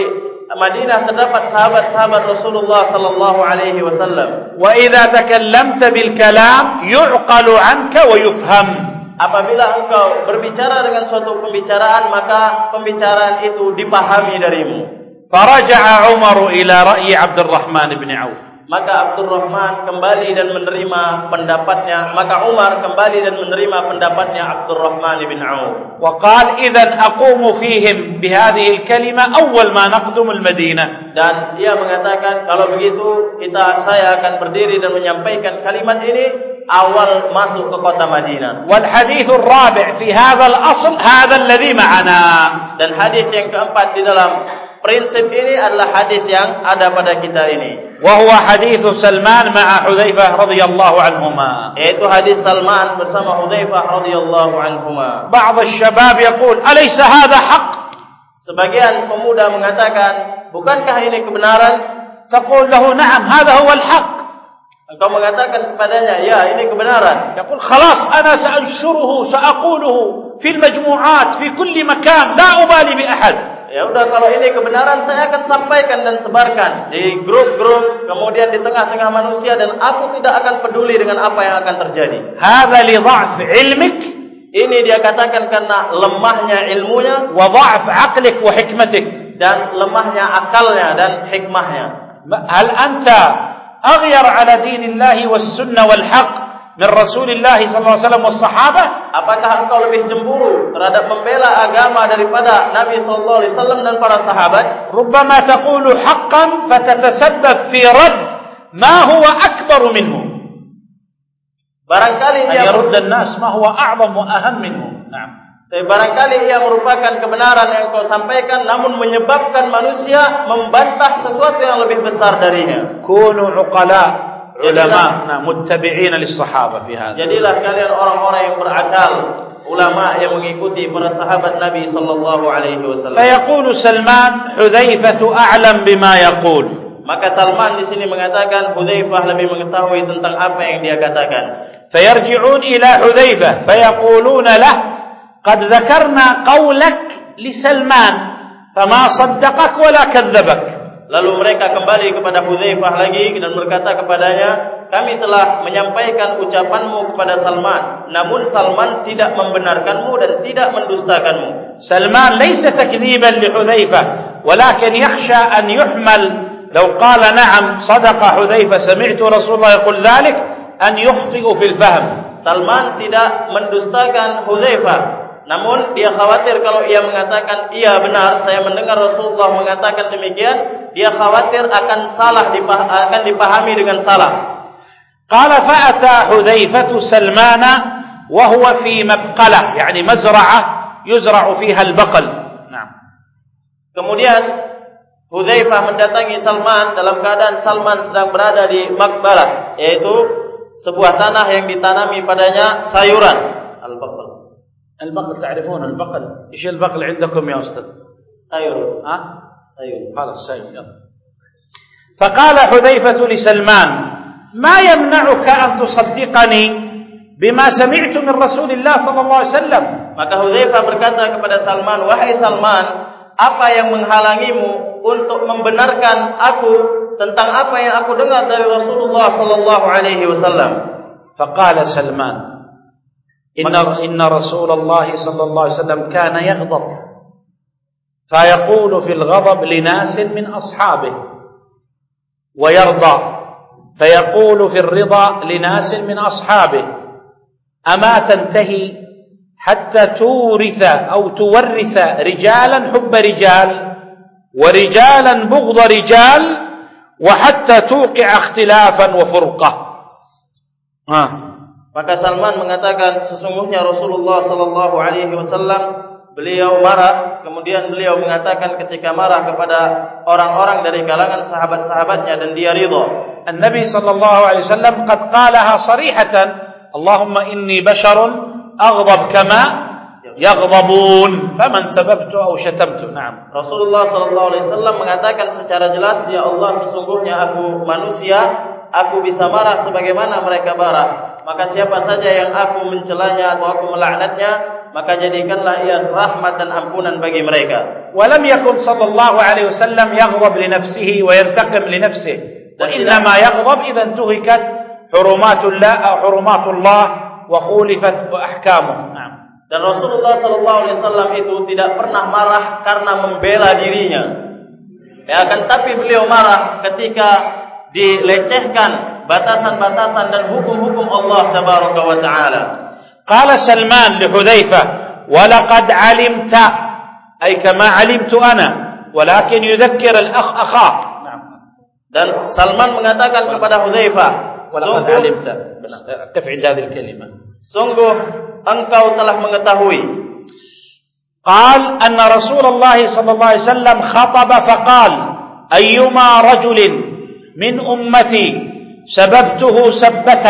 Madinah terdapat sahabat-sahabat Rasulullah sallallahu alaihi wasallam. Wa idza takallamta bil kalam yu'qalu 'anka wa yufham. Apabila engkau berbicara dengan suatu pembicaraan maka pembicaraan itu dipahami darimu. Faraja'a Umar ila ra'yi Abdurrahman bin Auf maka Abdul Rahman kembali dan menerima pendapatnya. Maka Umar kembali dan menerima pendapatnya Abdul Rahman bin Auf. Wa qal idzan aqumu fihim bihadhihi al-kalima awwal ma naqdum al-Madinah. Dan dia mengatakan kalau begitu kita saya akan berdiri dan menyampaikan kalimat ini awal masuk ke kota Madinah. Wal hadits ar-rabi' fi hadha al-asl hadha alladhi ma'ana. Dan hadis yang keempat di dalam prinsip ini adalah hadis yang ada pada kita ini وهو حديث سلمان مع حذيفة رضي الله عنهما. ايتو حديث سلمان بسمى حذيفة رضي الله عنهما. بعض الشباب يقول أليس هذا حق؟ Sebagian pemuda mengatakan bukankah ini kebenaran? تقول له نعم هذا هو الحق. Engkau mengatakan kepadanya ya ini kebenaran. يقول خلاص أنا سأنشره سأقوله في المجموعات في كل مكان لا أبالي بأحد. Ya udah kalau ini kebenaran saya akan sampaikan dan sebarkan di grup-grup kemudian di tengah-tengah manusia dan aku tidak akan peduli dengan apa yang akan terjadi. Hada li dha'f ilmik ini dia katakan karena lemahnya ilmunya wa dha'f 'aqlik wa hikmatik dan lemahnya akalnya dan hikmahnya. Hal anta aghyar 'ala dinillahi was sunnah wal haqq min Rasulullah sallallahu alaihi wasallam sahabat apakah engkau lebih cemburu terhadap membela agama daripada Nabi sallallahu alaihi wasallam dan para sahabat? Rubbama taqulu haqqan fatatasabbab fi rad ma huwa akbar minhu. Barangkali ia yurd an-nas ma huwa a'zam wa aham minhu. Na'am. Tapi barangkali ia merupakan kebenaran yang kau sampaikan namun menyebabkan manusia membantah sesuatu yang lebih besar darinya. Kunu uqala ulama nah muttabi'ina lis-sahaba fi hadha jadilah kalian orang-orang yang berakal ulama yang mengikuti para sahabat Nabi sallallahu alaihi wasallam fa yaqulu Salman Hudzaifah a'lam bima yaqul maka Salman di sini mengatakan Hudzaifah lebih mengetahui tentang apa yang dia katakan fa yarji'un ila Hudzaifah fa yaquluna lah qad dhakarna qawlak li Salman fama saddaqak wala kadzdzabak Lalu mereka kembali kepada Hudzaifah lagi dan berkata kepadanya, kami telah menyampaikan ucapanmu kepada Salman, namun Salman tidak membenarkanmu dan tidak mendustakanmu. Salman laysa takdziban li Hudzaifah, walakin yakhsha an yuhmal law qala na'am sadaqa Hudzaifah sami'tu Rasulullah yaqul dhalik an yukhti'u fil fahm. Salman tidak mendustakan Hudzaifah, Namun dia khawatir kalau ia mengatakan iya benar, saya mendengar Rasulullah mengatakan demikian, dia khawatir akan salah akan dipahami dengan salah. Qala fa'ata Hudzaifah Salman wa huwa fi mabqalah, yani mazra'ah yuzra'u fiha al-baqal. Naam. Kemudian Hudzaifah mendatangi Salman dalam keadaan Salman sedang berada di Makbalah, yaitu sebuah tanah yang ditanami padanya sayuran al-baqal. البقل تعرفون البقل؟ إيش البقل عندكم يا أستاذ؟ سير ها؟ سير خلاص سير يلا. فقال حذيفة لسلمان ما يمنعك أن تصدقني بما سمعت من رسول الله صلى الله عليه وسلم؟ Maka حذيفة berkata kepada سلمان وحي سلمان apa yang menghalangimu untuk membenarkan aku tentang apa yang aku dengar dari صلى الله عليه وسلم فقال سلمان إن, إن رسول الله صلى الله عليه وسلم كان يغضب. فيقول في الغضب لناس من أصحابه ويرضى. فيقول في الرضا لناس من أصحابه أما تنتهي حتى تورث أو تورث رجالا حب رجال ورجالا بغض رجال وحتى توقع اختلافا وفرقة. ها. Maka Salman mengatakan sesungguhnya Rasulullah sallallahu alaihi wasallam beliau marah kemudian beliau mengatakan ketika marah kepada orang-orang dari kalangan sahabat-sahabatnya dan dia ridha. An-Nabi sallallahu alaihi wasallam qad qalaha sarihatan Allahumma inni basharun aghdab kama yaghdabun faman sababtu aw shatamtu. Naam. Rasulullah sallallahu alaihi wasallam mengatakan secara jelas ya Allah sesungguhnya aku manusia aku bisa marah sebagaimana mereka marah maka siapa saja yang aku mencelanya atau aku melaknatnya maka jadikanlah ia rahmat dan ampunan bagi mereka. Walam yakun sallallahu alaihi wasallam yaghdab li nafsihi wa yantaqim li nafsihi. Wa inna ma yaghdab idan tuhikat hurumatullah aw hurumatullah wa khulifat ahkamuh. Dan Rasulullah sallallahu alaihi wasallam itu tidak pernah marah karena membela dirinya. Ya akan tapi beliau marah ketika dilecehkan batasan-batasan dan hukum-hukum Allah tabaraka wa taala. Qala Salman li Hudzaifah, "Wa laqad 'alimta ay kama 'alimtu ana, walakin yudhakkir al-akh akha." Dan Salman mengatakan kepada Hudzaifah, "Wa laqad 'alimta." 'inda hadhihi al-kalimah? Sungguh engkau telah mengetahui قال أن رسول الله صلى الله عليه وسلم خطب فقال أيما رجل من أمتي سببته سبة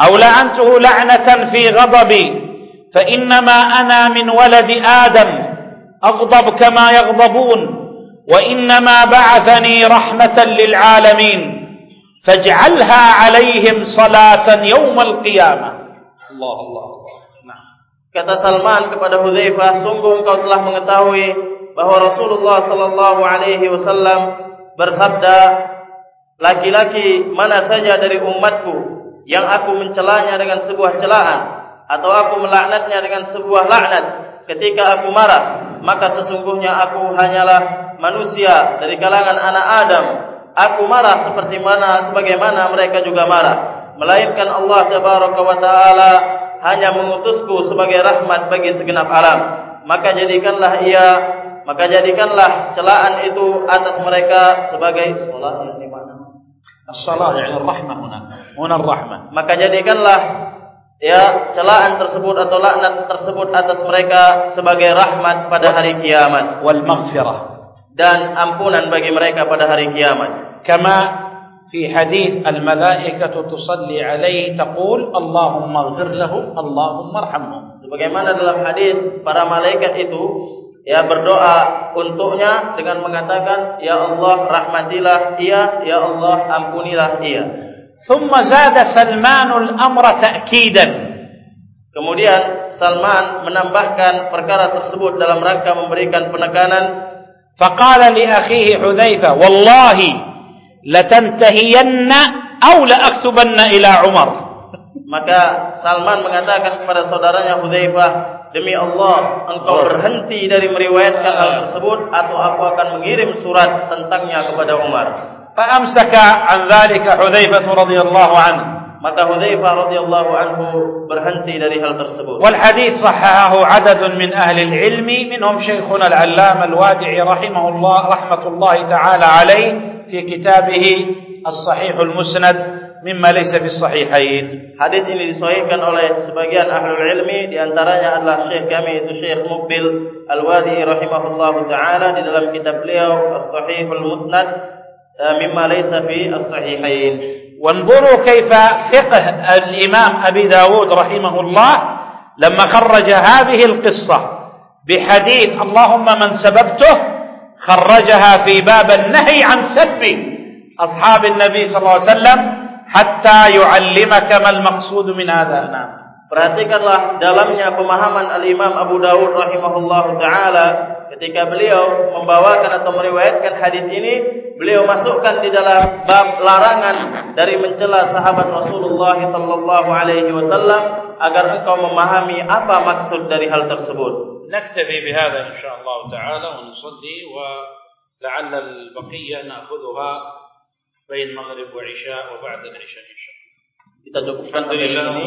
أو لعنته لعنة في غضبي فإنما أنا من ولد آدم أغضب كما يغضبون وإنما بعثني رحمة للعالمين فاجعلها عليهم صلاة يوم القيامة. الله الله. نعم. Kata Salman kepada Hudzaifah sungguh engkau telah mengetahui bahwa Rasulullah sallallahu alaihi wasallam bersabda laki-laki mana saja dari umatku yang aku mencelanya dengan sebuah celaan atau aku melaknatnya dengan sebuah laknat ketika aku marah maka sesungguhnya aku hanyalah manusia dari kalangan anak Adam. Aku marah seperti mana sebagaimana mereka juga marah. Melainkan Allah tabaraka wa taala hanya mengutusku sebagai rahmat bagi segenap alam. Maka jadikanlah ia maka jadikanlah celaan itu atas mereka sebagai salat As-salah yani rahmah huna. Huna rahmah. Maka jadikanlah ya celaan tersebut atau laknat tersebut atas mereka sebagai rahmat pada hari kiamat wal maghfirah dan ampunan bagi mereka pada hari kiamat. Kama fi hadis al-malaikatu tusalli alaihi taqul Allahumma ighfir lahu Allahumma arhamhu. Sebagaimana dalam hadis para malaikat itu ya berdoa untuknya dengan mengatakan ya Allah rahmatilah ia ya Allah ampunilah ia. Thumma zada salman al-amra ta'kidan. Kemudian salman menambahkan perkara tersebut dalam rangka memberikan penekanan. Faqala li akhihi hudzaifah wallahi latantahiyanna aw la aktubanna ila umar. Maka salman mengatakan kepada saudaranya hudzaifah Demi Allah, engkau berhenti dari meriwayatkan hal tersebut atau aku akan mengirim surat tentangnya kepada Umar. Fa amsaka an dzalika Hudzaifah radhiyallahu anhu. Maka Hudzaifah radhiyallahu anhu berhenti dari hal tersebut. Wal Hadits sahahahu 'adadun min ahli al-'ilmi, minhum Syekhuna al-'Allamah al-Wadi'i rahimahullah rahmatullah ta'ala alayhi fi kitabih As-Sahih al-Musnad مما ليس في الصحيحين Hadis ini disahihkan oleh sebagian ahlul ilmi di antaranya adalah Syekh kami itu Syekh Mubil Al-Wadi rahimahullahu taala di dalam kitab beliau As-Sahihul Musnad eh, mimma laysa fi as-sahihain. وانظروا كيف فقه الإمام أبي داود رحمه الله لما خرج هذه القصة بحديث اللهم من سببته خرجها في باب النهي عن سب أصحاب النبي صلى الله عليه وسلم حتى يعلمك ما المقصود من هذا نعم Perhatikanlah dalamnya pemahaman Al-Imam Abu Dawud rahimahullahu taala ketika beliau membawakan atau meriwayatkan hadis ini, beliau masukkan di dalam bab larangan dari mencela sahabat Rasulullah sallallahu alaihi wasallam agar engkau memahami apa maksud dari hal tersebut. نكتفي بهذا إن شاء الله تعالى ونصلي ولعل البقية نأخذها bain maghrib wa isya wa ba'da isya Kita cukupkan sampai di sini.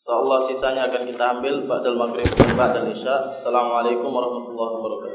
Insyaallah sisanya akan kita ambil ba'dal maghrib dan ba'dal isya. Assalamualaikum warahmatullahi wabarakatuh.